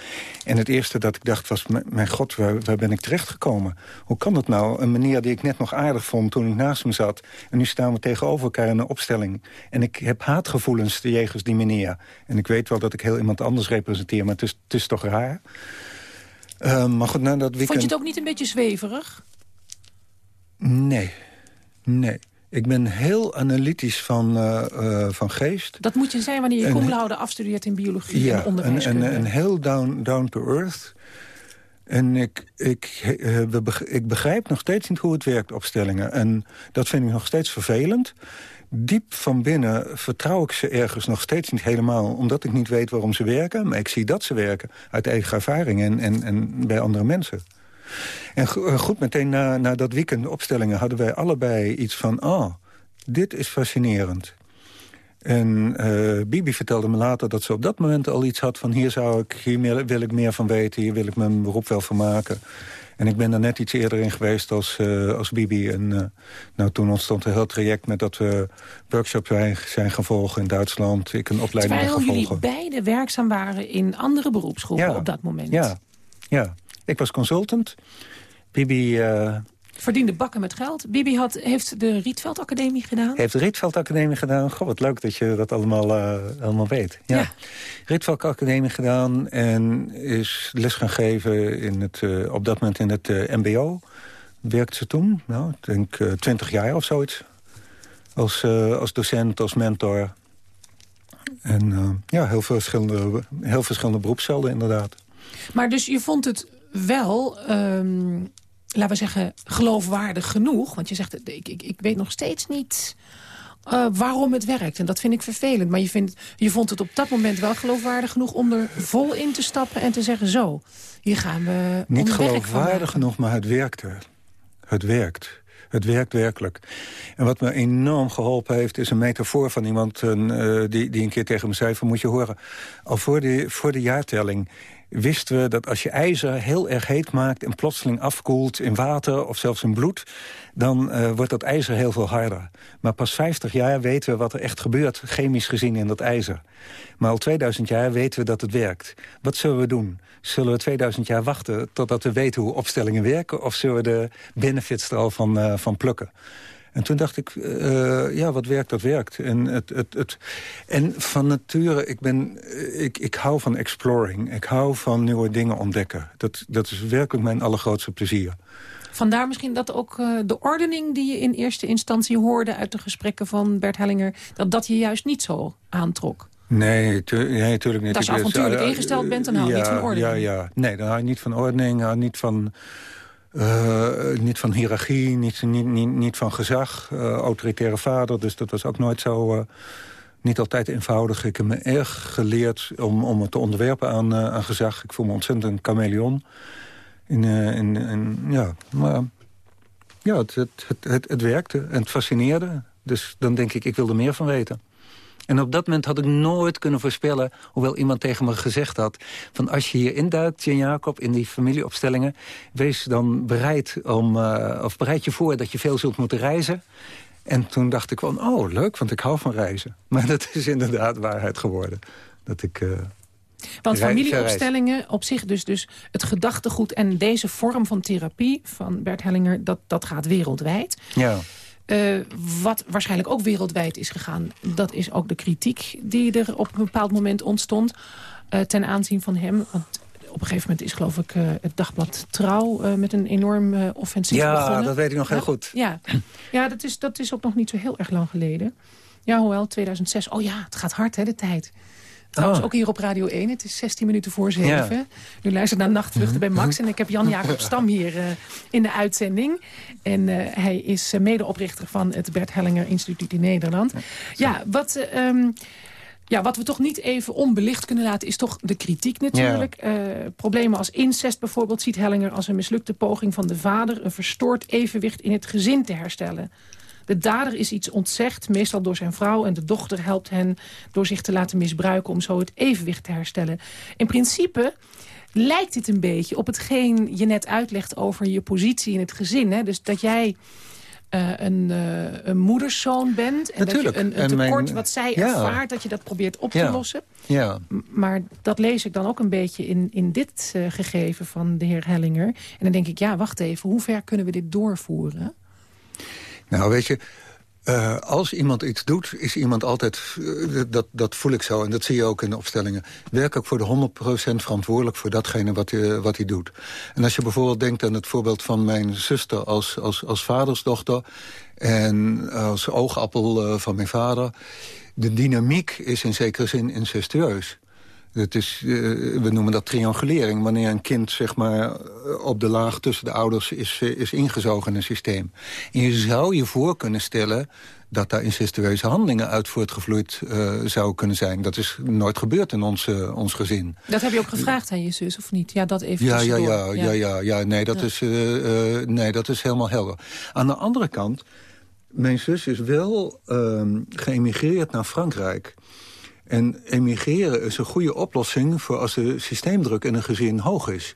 En het eerste dat ik dacht was... mijn god, waar, waar ben ik terechtgekomen? Hoe kan dat nou? Een meneer die ik net nog aardig vond toen ik naast hem zat... en nu staan we tegenover elkaar in een opstelling. En ik heb haatgevoelens jegens die meneer. En ik weet wel dat ik heel iemand anders representeer... maar het is, het is toch raar? Uh, maar goed, nou, dat weekend... Vond je het ook niet een beetje zweverig? Nee, nee. Ik ben heel analytisch van, uh, uh, van geest. Dat moet je zijn wanneer je cum laude afstudeert in biologie ja, en onderwijskunde. En, en, en heel down, down to earth. En ik, ik, uh, ik begrijp nog steeds niet hoe het werkt, opstellingen. En dat vind ik nog steeds vervelend. Diep van binnen vertrouw ik ze ergens nog steeds niet helemaal... omdat ik niet weet waarom ze werken. Maar ik zie dat ze werken uit eigen ervaring en, en, en bij andere mensen. En eh, goed, meteen na, na dat weekend opstellingen hadden wij allebei iets van... oh, dit is fascinerend. En uh, Bibi vertelde me later dat ze op dat moment al iets had van... hier, zou ik, hier meer, wil ik meer van weten, hier wil ik mijn beroep wel van maken. En ik ben er net iets eerder in geweest als, uh, als Bibi. En uh, nou, toen ontstond een heel traject met dat we workshops zijn gaan volgen in Duitsland. Ik een opleiding volgen. jullie beide werkzaam waren in andere beroepsgroepen ja, op dat moment. Ja, ja. Ik was consultant. Bibi... Uh, Verdiende bakken met geld. Bibi had, heeft de Rietveld Academie gedaan. Heeft de Rietveld Academie gedaan. Goh, wat leuk dat je dat allemaal, uh, allemaal weet. Ja. ja. Rietveld Academie gedaan en is les gaan geven in het, uh, op dat moment in het mbo. Werkte ze toen, nou, ik denk twintig jaar of zoiets. Als, als docent, als mentor. En ja, heel verschillende, heel verschillende beroepsvelden inderdaad. Maar dus je vond het wel, um, laten we zeggen, geloofwaardig genoeg. Want je zegt, ik, ik, ik weet nog steeds niet uh, waarom het werkt. En dat vind ik vervelend. Maar je, vindt, je vond het op dat moment wel geloofwaardig genoeg... om er vol in te stappen en te zeggen, zo, hier gaan we Niet geloofwaardig genoeg, maar het werkte. Het werkt. Het werkt werkelijk. En wat me enorm geholpen heeft, is een metafoor van iemand... Een, uh, die, die een keer tegen me zei, van moet je horen... al voor de, voor de jaartelling wisten we dat als je ijzer heel erg heet maakt... en plotseling afkoelt in water of zelfs in bloed... dan uh, wordt dat ijzer heel veel harder. Maar pas 50 jaar weten we wat er echt gebeurt, chemisch gezien, in dat ijzer. Maar al 2000 jaar weten we dat het werkt. Wat zullen we doen? Zullen we 2000 jaar wachten totdat we weten hoe opstellingen werken... of zullen we de benefits er al van, uh, van plukken? En toen dacht ik, uh, ja, wat werkt, dat werkt. En, het, het, het, en van nature, ik, ben, ik, ik hou van exploring. Ik hou van nieuwe dingen ontdekken. Dat, dat is werkelijk mijn allergrootste plezier. Vandaar misschien dat ook uh, de ordening die je in eerste instantie hoorde... uit de gesprekken van Bert Hellinger... dat dat je juist niet zo aantrok. Nee, tu nee natuurlijk niet. Als je avontuurlijk ingesteld bent, dan hou je ja, niet van ordening. Ja, ja. Nee, dan hou je niet van ordening, hou niet van uh, niet van hiërarchie, niet, niet, niet, van gezag. Uh, autoritaire vader, dus dat was ook nooit zo... Uh, niet altijd eenvoudig. Ik heb me erg geleerd om, om me te onderwerpen aan, aan gezag. Ik voel me ontzettend een chameleon. In, in, in, ja, maar ja, het, het, het, het, het werkte en het fascineerde. Dus dan denk ik, ik wil er meer van weten. En op dat moment had ik nooit kunnen voorspellen... hoewel iemand tegen me gezegd had... van als je hier induikt, Jan Jacob, in die familieopstellingen... wees dan bereid om... Uh, of bereid je voor dat je veel zult moeten reizen. En toen dacht ik van, oh, leuk, want ik hou van reizen. *laughs* Maar dat is inderdaad waarheid geworden. Dat ik... Uh, want familieopstellingen op zich, dus, dus het gedachtegoed... en deze vorm van therapie van Bert Hellinger, dat, dat gaat wereldwijd. Ja. Uh, wat waarschijnlijk ook wereldwijd is gegaan... dat is ook de kritiek die er op een bepaald moment ontstond... Uh, ten aanzien van hem. Want op een gegeven moment is geloof ik uh, het dagblad Trouw... met een enorm offensief ja, begonnen. Ja, dat weet ik nog heel goed. Ja, ja dat, is, dat is ook nog niet zo heel erg lang geleden. Ja, hoewel, 2006. Oh ja, het gaat hard, hè, de tijd. Trouwens, oh. ook hier op Radio 1. Het is 16 minuten voor 7. Ja. U luistert naar Nachtvluchten bij Max. En ik heb Jan-Jacob Stam hier uh, in de uitzending. En uh, hij is uh, medeoprichter van het Bert Hellinger Instituut in Nederland. Ja, wat... Um, ja, wat we toch niet even onbelicht kunnen laten... is toch de kritiek natuurlijk. Ja. Uh, problemen als incest bijvoorbeeld ziet Hellinger als een mislukte poging van de vader... een verstoord evenwicht in het gezin te herstellen. De dader is iets ontzegd, meestal door zijn vrouw... en de dochter helpt hen door zich te laten misbruiken... om zo het evenwicht te herstellen. In principe lijkt dit een beetje op hetgeen je net uitlegt... over je positie in het gezin. Hè? Dus dat jij... Uh, een, uh, een moederszoon bent. En Natuurlijk. dat je een, een tekort mijn, wat zij ja. ervaart, dat je dat probeert op te ja. lossen. Ja. Maar dat lees ik dan ook een beetje in, in dit uh, gegeven van de heer Hellinger. En dan denk ik, ja, wacht even, hoe ver kunnen we dit doorvoeren? Nou, weet je, uh, als iemand iets doet, is iemand altijd... Uh, dat, dat voel ik zo, en dat zie je ook in de opstellingen... werk ook voor de 100% verantwoordelijk voor datgene wat hij, wat hij doet. En als je bijvoorbeeld denkt aan het voorbeeld van mijn zuster... als, als, als vadersdochter en als oogappel uh, van mijn vader... de dynamiek is in zekere zin incestueus. Het is, uh, we noemen dat triangulering. Wanneer een kind zeg maar, op de laag tussen de ouders is, uh, is ingezogen in een systeem. En je zou je voor kunnen stellen dat daar incestueuze handelingen uit voortgevloeid uh, zou kunnen zijn. Dat is nooit gebeurd in ons, ons gezin. Dat heb je ook gevraagd aan je zus, of niet? Ja, dat even ja, ja, ja, ja, ja, ja, nee, dat, ja. Is, nee, dat is helemaal helder. Aan de andere kant, mijn zus is wel geëmigreerd naar Frankrijk... En emigreren is een goede oplossing voor als de systeemdruk in een gezin hoog is.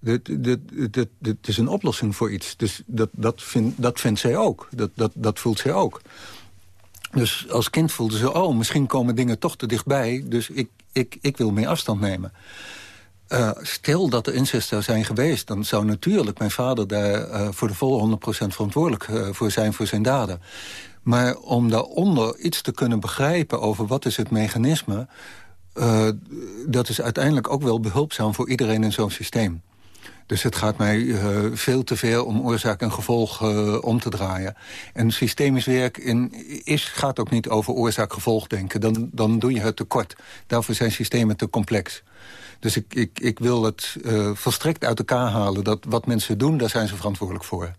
Dit is een oplossing voor iets. Dus dat, dat, dat vindt zij ook. Dat, dat, dat voelt zij ook. Dus als kind voelde ze, oh, misschien komen dingen toch te dichtbij. Dus ik, ik, ik wil meer afstand nemen. Uh, stel dat er incest zou zijn geweest... dan zou natuurlijk mijn vader daar uh, voor de volle 100% verantwoordelijk uh, voor zijn... voor zijn daden. Maar om daaronder iets te kunnen begrijpen over wat is het mechanisme... Uh, dat is uiteindelijk ook wel behulpzaam voor iedereen in zo'n systeem. Dus het gaat mij uh, veel te veel om oorzaak en gevolg uh, om te draaien. En systemisch werk in, is, gaat ook niet over oorzaak-gevolg denken. Dan, dan doe je het tekort. Daarvoor zijn systemen te complex. Dus ik, ik, ik wil het uh, volstrekt uit elkaar halen. Dat wat mensen doen, daar zijn ze verantwoordelijk voor.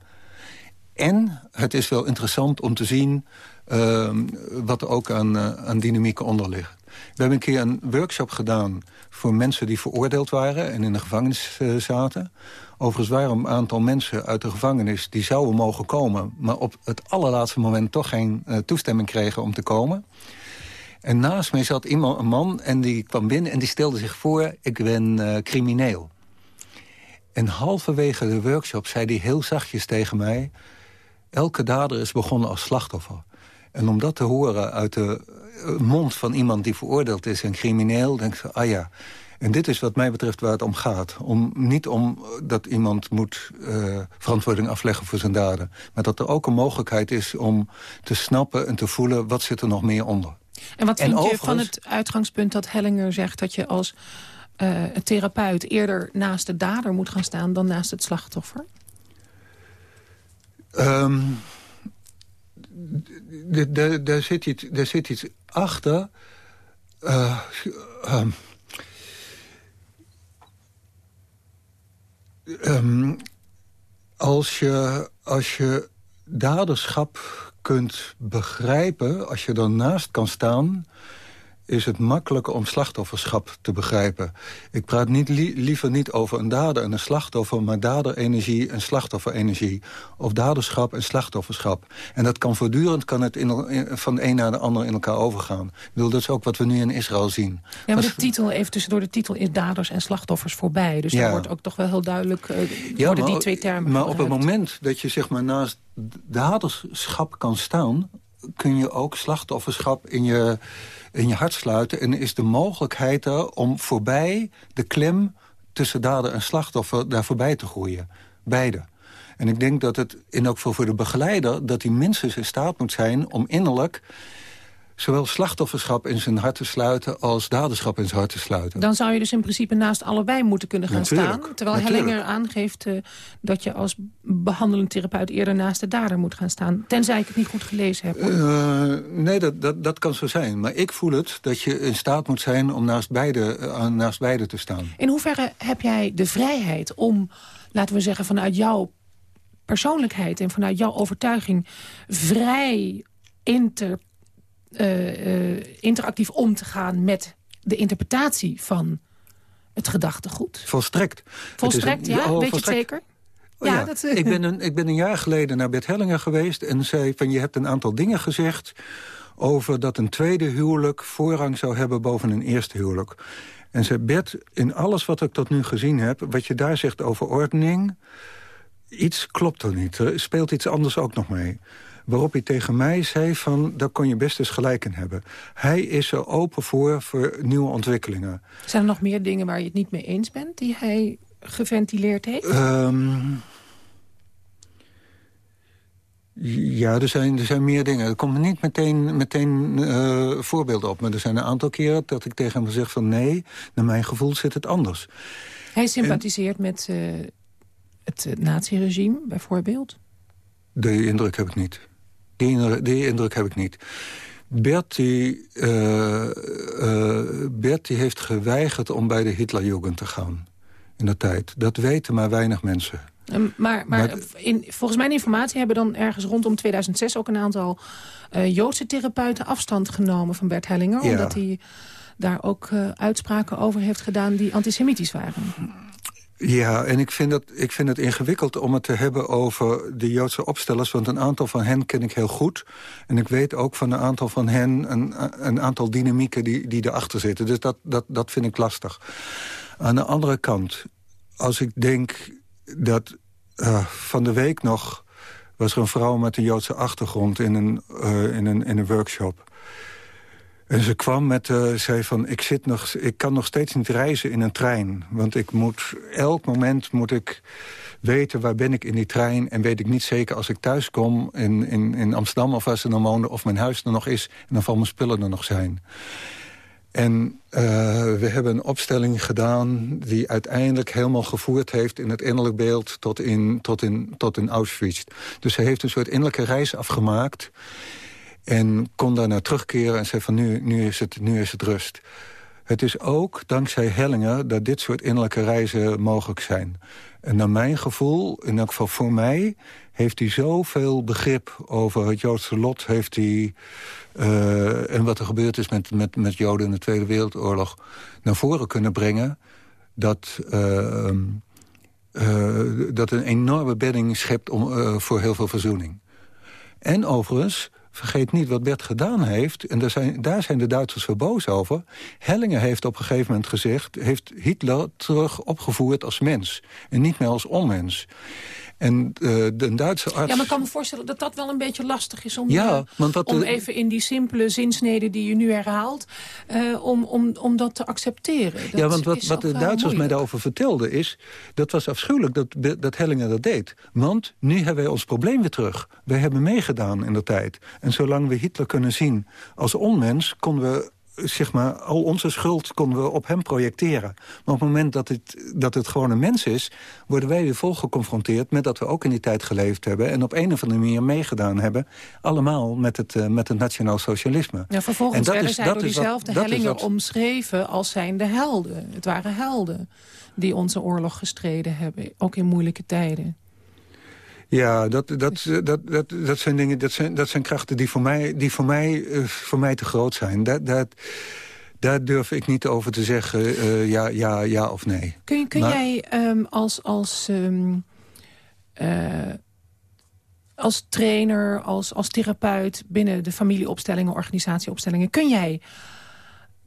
En het is wel interessant om te zien uh, wat er ook aan, uh, aan dynamieken onder ligt. We hebben een keer een workshop gedaan voor mensen die veroordeeld waren... en in de gevangenis uh, zaten. Overigens waren een aantal mensen uit de gevangenis die zouden mogen komen... maar op het allerlaatste moment toch geen toestemming kregen om te komen. En naast mij zat iemand, een man en die kwam binnen en die stelde zich voor... ik ben crimineel. En halverwege de workshop zei hij heel zachtjes tegen mij... Elke dader is begonnen als slachtoffer. En om dat te horen uit de mond van iemand die veroordeeld is en crimineel... denk ik, ah ja, en dit is wat mij betreft waar het om gaat. Om, niet om dat iemand moet uh, verantwoording afleggen voor zijn daden. Maar dat er ook een mogelijkheid is om te snappen en te voelen... wat zit er nog meer onder. En wat vind en je van het uitgangspunt dat Hellinger zegt... dat je als uh, therapeut eerder naast de dader moet gaan staan... dan naast het slachtoffer? Um, daar zit, iets, zit iets achter. Uh, um, um, als, je, als je daderschap kunt begrijpen, als je naast kan staan is het makkelijker om slachtofferschap te begrijpen. Ik praat niet li liever niet over een dader en een slachtoffer... maar daderenergie en slachtofferenergie. Of daderschap en slachtofferschap. En dat kan voortdurend kan het in, in, van de een naar de ander in elkaar overgaan. Ik bedoel, dat is ook wat we nu in Israël zien. Ja, maar de titel, even tussendoor, de titel is daders en slachtoffers voorbij. Dus ja. daar wordt ook toch wel heel duidelijk... Uh, ja, worden die twee termen Maar op het moment dat je zeg maar naast daderschap kan staan... kun je ook slachtofferschap in je in je hart sluiten... en is de mogelijkheid er om voorbij de klem tussen dader en slachtoffer... daar voorbij te groeien. Beide. En ik denk dat het, in ook voor de begeleider... dat hij minstens in staat moet zijn om innerlijk zowel slachtofferschap in zijn hart te sluiten... als daderschap in zijn hart te sluiten. Dan zou je dus in principe naast allebei moeten kunnen gaan natuurlijk, staan. Terwijl natuurlijk. Hellinger aangeeft uh, dat je als behandelend therapeut... eerder naast de dader moet gaan staan. Tenzij ik het niet goed gelezen heb. Uh, nee, dat, dat, dat kan zo zijn. Maar ik voel het dat je in staat moet zijn om naast beide, uh, naast beide te staan. In hoeverre heb jij de vrijheid om, laten we zeggen... vanuit jouw persoonlijkheid en vanuit jouw overtuiging... vrij inter interactief om te gaan met de interpretatie van het gedachtegoed? Volstrekt. Volstrekt, een, ja? oh, Weet volstrekt. je het zeker? Oh Ja, ja, dat, eh, ik, ben *laughs* een, ik ben een jaar geleden naar Bert Hellinger geweest... en zei van je hebt een aantal dingen gezegd... over dat een tweede huwelijk voorrang zou hebben boven een eerste huwelijk. En zei Bert, in alles wat ik tot nu gezien heb... wat je daar zegt over ordening... iets klopt er niet. Er speelt iets anders ook nog mee. Waarop hij tegen mij zei van, daar kon je best eens gelijk in hebben. Hij is er open voor, voor nieuwe ontwikkelingen. Zijn er nog meer dingen waar je het niet mee eens bent... die hij geventileerd heeft? Ehm, ja, er zijn, er zijn meer dingen. Er komen niet meteen, meteen eh, voorbeelden op. Maar er zijn een aantal keren dat ik tegen hem zeg van... nee, naar mijn gevoel zit het anders. Hij sympathiseert met eh, het uh, naziregime, bijvoorbeeld. Die indruk heb ik niet. Die, indruk, die indruk heb ik niet. Bert die, uh, uh, heeft geweigerd om bij de Hitlerjugend te gaan. In de tijd. Dat weten maar weinig mensen. Um, maar maar, maar in, volgens mijn informatie hebben dan ergens rondom 2006... ook een aantal uh, Joodse therapeuten afstand genomen van Bert Hellinger. Ja. Omdat hij daar ook uitspraken over heeft gedaan die antisemitisch waren. Ja, en ik vind, dat, ik vind het ingewikkeld om het te hebben over de Joodse opstellers... want een aantal van hen ken ik heel goed. En ik weet ook van een aantal van hen een, een aantal dynamieken die, die erachter zitten. Dus dat, dat, dat vind ik lastig. Aan de andere kant, als ik denk dat uh, van de week nog... was er een vrouw met een Joodse achtergrond in een, uh, in een, in een workshop... En ze kwam met, uh, zei van, ik, zit nog, ik kan nog steeds niet reizen in een trein. Want ik moet, elk moment moet ik weten waar ben ik in die trein... en weet ik niet zeker als ik thuis kom in, in, in Amsterdam of waar ze dan wonen... of mijn huis er nog is en of al mijn spullen er nog zijn. En uh, we hebben een opstelling gedaan die uiteindelijk helemaal gevoerd heeft... in het innerlijk beeld tot in, tot in, tot in Auschwitz. Dus ze heeft een soort innerlijke reis afgemaakt... En kon daarna terugkeren en zei van nu, nu, is het, nu is het rust. Het is ook dankzij Hellinger dat dit soort innerlijke reizen mogelijk zijn. En naar mijn gevoel, in elk geval voor mij... heeft hij zoveel begrip over het Joodse lot... Heeft hij, uh, en wat er gebeurd is met, met, met Joden in de Tweede Wereldoorlog... naar voren kunnen brengen... dat, uh, uh, dat een enorme bedding schept om, voor heel veel verzoening. En overigens vergeet niet wat Bert gedaan heeft. En daar zijn, daar zijn de Duitsers zo boos over. Hellinger heeft op een gegeven moment gezegd... heeft Hitler terug opgevoerd als mens. En niet meer als onmens. En uh, de Duitse arts... Ja, maar ik kan me voorstellen dat dat wel een beetje lastig is... om, ja, want wat om de... even in die simpele zinsnede die je nu herhaalt... Uh, om, om, om dat te accepteren. Dat ja, want wat, wat de Duitsers moeilijk. mij daarover vertelden is... dat was afschuwelijk dat, dat Hellinger dat deed. Want nu hebben wij ons probleem weer terug. Wij hebben meegedaan in de tijd. En zolang we Hitler kunnen zien als onmens... konden we zeg maar, al onze schuld konden we op hem projecteren. Maar op het moment dat het, dat het gewoon een mens is... worden wij weer vol geconfronteerd met dat we ook in die tijd geleefd hebben... en op een of andere manier meegedaan hebben... allemaal met het, uh, met het nationaal socialisme. Ja, vervolgens werden zij door diezelfde wat, Hellingen wat... omschreven als zijnde helden. Het waren helden die onze oorlog gestreden hebben, ook in moeilijke tijden. Ja, dat, dat, dat, dat, dat, zijn dingen, dat, zijn, dat zijn krachten die voor mij, die voor mij, uh, voor mij te groot zijn. Dat, dat, daar durf ik niet over te zeggen uh, ja, ja, ja of nee. Kun, kun maar, jij um, als, als, um, uh, als trainer, als, als therapeut... binnen de familieopstellingen, organisatieopstellingen... kun jij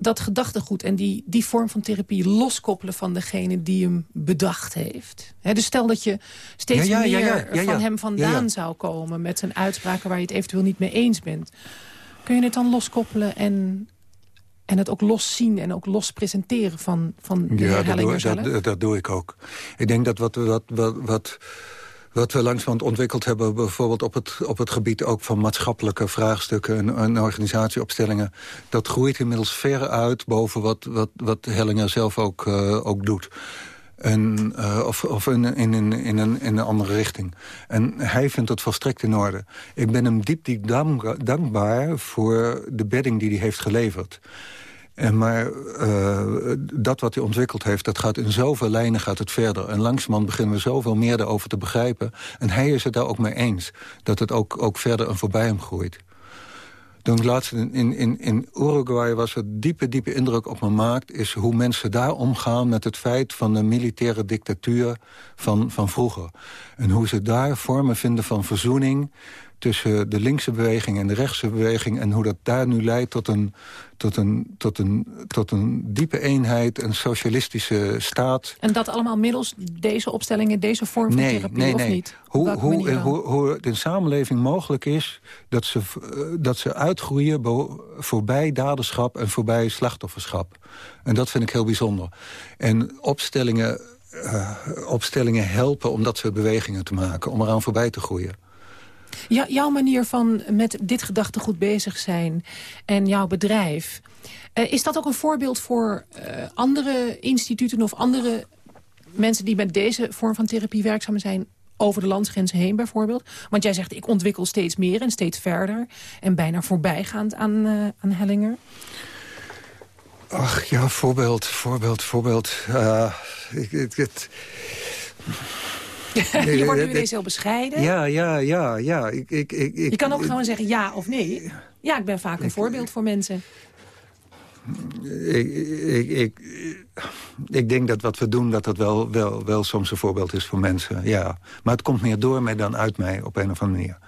dat gedachtegoed en die, die vorm van therapie loskoppelen van degene die hem bedacht heeft. He, dus stel dat je steeds ja, ja, meer ja, van hem vandaan zou komen... met zijn uitspraken waar je het eventueel niet mee eens bent. Kun je het dan loskoppelen en, en het ook los zien... en ook los presenteren van, van de ja, dat doe, dat, dat doe ik ook. Ik denk dat wat... wat, wat, wat wat we langzamerhand ontwikkeld hebben... bijvoorbeeld op het, op het gebied ook van maatschappelijke vraagstukken... en, en organisatieopstellingen... dat groeit inmiddels ver uit boven wat, wat, wat Hellinger zelf ook, uh, ook doet. En, uh, of of in, in, in, een, in een andere richting. En hij vindt het volstrekt in orde. Ik ben hem diep, diep dankbaar voor de bedding die hij heeft geleverd. En maar uh, dat wat hij ontwikkeld heeft, dat gaat in zoveel lijnen gaat het verder. En langzamerhand beginnen we zoveel meer daarover te begrijpen. En hij is het daar ook mee eens. Dat het ook, ook verder en voorbij hem groeit. Toen laatst in, in, in Uruguay was het diepe, diepe indruk op me maakt... is hoe mensen daar omgaan met het feit van de militaire dictatuur van, van vroeger. En hoe ze daar vormen vinden van verzoening tussen de linkse beweging en de rechtse beweging... en hoe dat daar nu leidt tot een, tot een, tot een, tot een diepe eenheid, een socialistische staat. En dat allemaal middels deze opstellingen, deze vorm van nee, therapie, nee, of nee. niet? Op Hoe, hoe, hoe, hoe het in samenleving mogelijk is dat ze, eh, dat ze uitgroeien... voorbij daderschap en voorbij slachtofferschap. En dat vind ik heel bijzonder. En opstellingen, eh, opstellingen helpen om dat soort bewegingen te maken... om eraan voorbij te groeien. Jouw manier van met dit gedachtegoed bezig zijn en jouw bedrijf... eh, is dat ook een voorbeeld voor eh, andere instituten of andere mensen... die met deze vorm van therapie werkzaam zijn over de landsgrenzen heen bijvoorbeeld? Want jij zegt, ik ontwikkel steeds meer en steeds verder... en bijna voorbijgaand aan, eh, aan Hellinger. Ach ja, voorbeeld, voorbeeld, voorbeeld. Ik, het... *laughs* Je wordt nu ineens heel bescheiden. Ja, ja, ja, ja. Ik, ik, ik, ik, Je kan ook gewoon zeggen ja of nee. Ja, ik ben vaak een voorbeeld voor mensen. Ik, ik, ik, ik denk dat wat we doen, dat dat wel, wel, wel soms een voorbeeld is voor mensen. Ja. Maar het komt meer door mij dan uit mij op een of andere manier.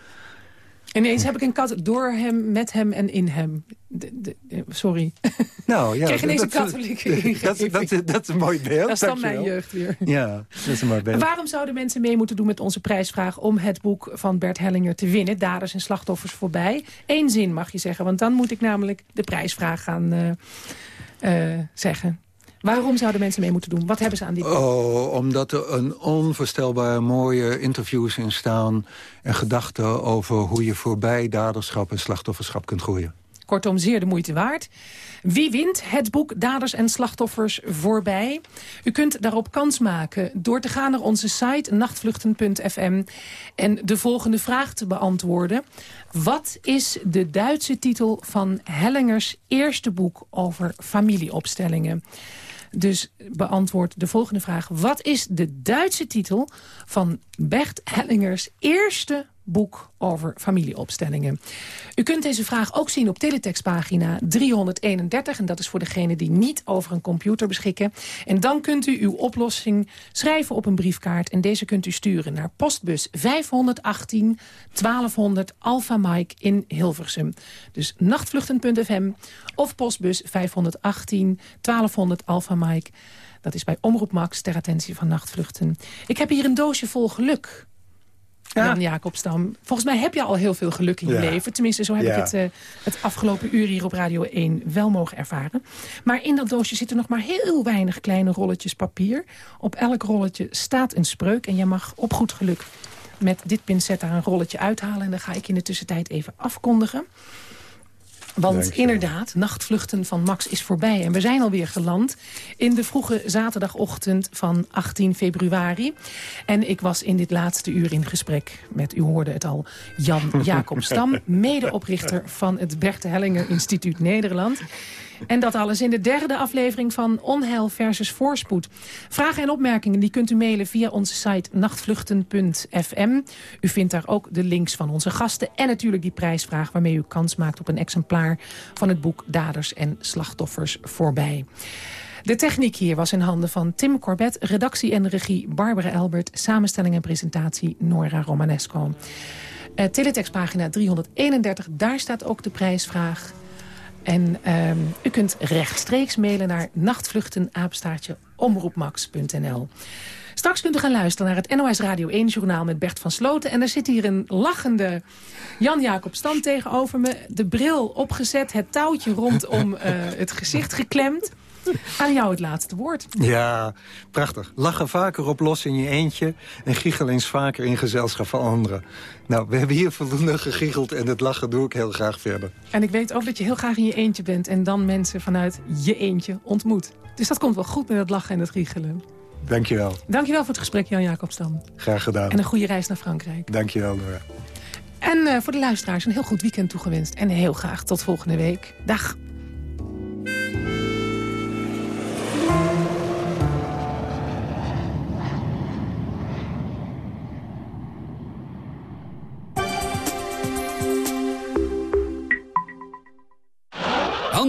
Ineens heb ik een kat door hem, met hem en in hem. De, de, de- sorry. *laughs* Nou, ja, Ik kreeg ineens dat- een katholieke *laughs* dat, dat, dat, dat is een mooi beeld. Dat is dan mijn jeugd weer. Ja, dat is een mooi beeld. Waarom zouden mensen mee moeten doen met onze prijsvraag... om het boek van Bert Hellinger te winnen? Daders en slachtoffers voorbij. Eén zin mag je zeggen, want dan moet ik namelijk de prijsvraag gaan eh, eh, zeggen. Waarom zouden mensen mee moeten doen? Wat hebben ze aan dit boek? Oh, omdat er een onvoorstelbaar mooie interviews in staan... en gedachten over hoe je voorbij daderschap en slachtofferschap kunt groeien. Kortom, zeer de moeite waard. Wie wint het boek Daders en Slachtoffers voorbij? U kunt daarop kans maken door te gaan naar onze site nachtvluchten.fm... en de volgende vraag te beantwoorden. Wat is de Duitse titel van Hellingers eerste boek over familieopstellingen? Dus beantwoord de volgende vraag. Wat is de Duitse titel van Bert Hellingers eerste boek over familieopstellingen? U kunt deze vraag ook zien op teletextpagina 331. En dat is voor degenen die niet over een computer beschikken. En dan kunt u uw oplossing schrijven op een briefkaart. En deze kunt u sturen naar postbus 518 1200 Alpha Mike in Hilversum. Dus nachtvluchten.fm of postbus 518 1200 Alpha Mike. Dat is bij Omroep Max ter attentie van Nachtvluchten. Ik heb hier een doosje vol geluk. Jan Jacobstam. Volgens mij heb je al heel veel geluk in je Ja. leven. Tenminste, zo heb Ja. ik het, eh, het afgelopen uur hier op Radio 1 wel mogen ervaren. Maar in dat doosje zitten nog maar heel weinig kleine rolletjes papier. Op elk rolletje staat een spreuk. En jij mag op goed geluk met dit pincet daar een rolletje uithalen. En dan ga ik in de tussentijd even afkondigen. Want Dankjewel. inderdaad, nachtvluchten van Max is voorbij. En we zijn alweer geland in de vroege zaterdagochtend van 18 februari. En ik was in dit laatste uur in gesprek met, u hoorde het al, Jan *laughs* Jacob Stam. Medeoprichter van het Bert Hellinger Instituut Nederland. En dat alles in de derde aflevering van Onheil versus Voorspoed. Vragen en opmerkingen die kunt u mailen via onze site nachtvluchten.fm. U vindt daar ook de links van onze gasten en natuurlijk die prijsvraag... waarmee u kans maakt op een exemplaar van het boek Daders en Slachtoffers voorbij. De techniek hier was in handen van Tim Corbett, redactie en regie Barbara Elbert, samenstelling en presentatie Nora Romanesco. Eh teletextpagina 331, daar staat ook de prijsvraag. En ehm, u kunt rechtstreeks mailen naar nachtvluchtenapenstaartje omroepmax.nl. Straks kunt u gaan luisteren naar het NOS Radio 1-journaal met Bert van Sloten. En er zit hier een lachende Jan-Jacob Stam tegenover me. De bril opgezet, het touwtje rondom eh, het gezicht geklemd. Aan jou het laatste woord. Ja, prachtig. Lachen vaker op los in je eentje... en giechel eens vaker in gezelschap van anderen. Nou, we hebben hier voldoende gegiecheld... en het lachen doe ik heel graag verder. En ik weet ook dat je heel graag in je eentje bent... en dan mensen vanuit je eentje ontmoet. Dus dat komt wel goed met het lachen en het giechelen. Dankjewel. Dankjewel voor het gesprek, Jan-Jacob Stam. Graag gedaan. En een goede reis naar Frankrijk. Dankjewel, Nora. En eh, voor de luisteraars een heel goed weekend toegewenst. En heel graag tot volgende week. Dag.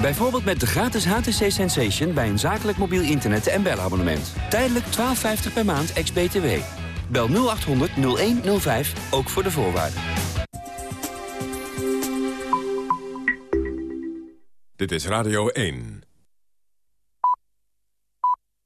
Bijvoorbeeld met de gratis HTC Sensation bij een zakelijk mobiel internet- en belabonnement. Tijdelijk 12,50 per maand ex-BTW. Bel 0800 0105, ook voor de voorwaarden. Dit is Radio 1.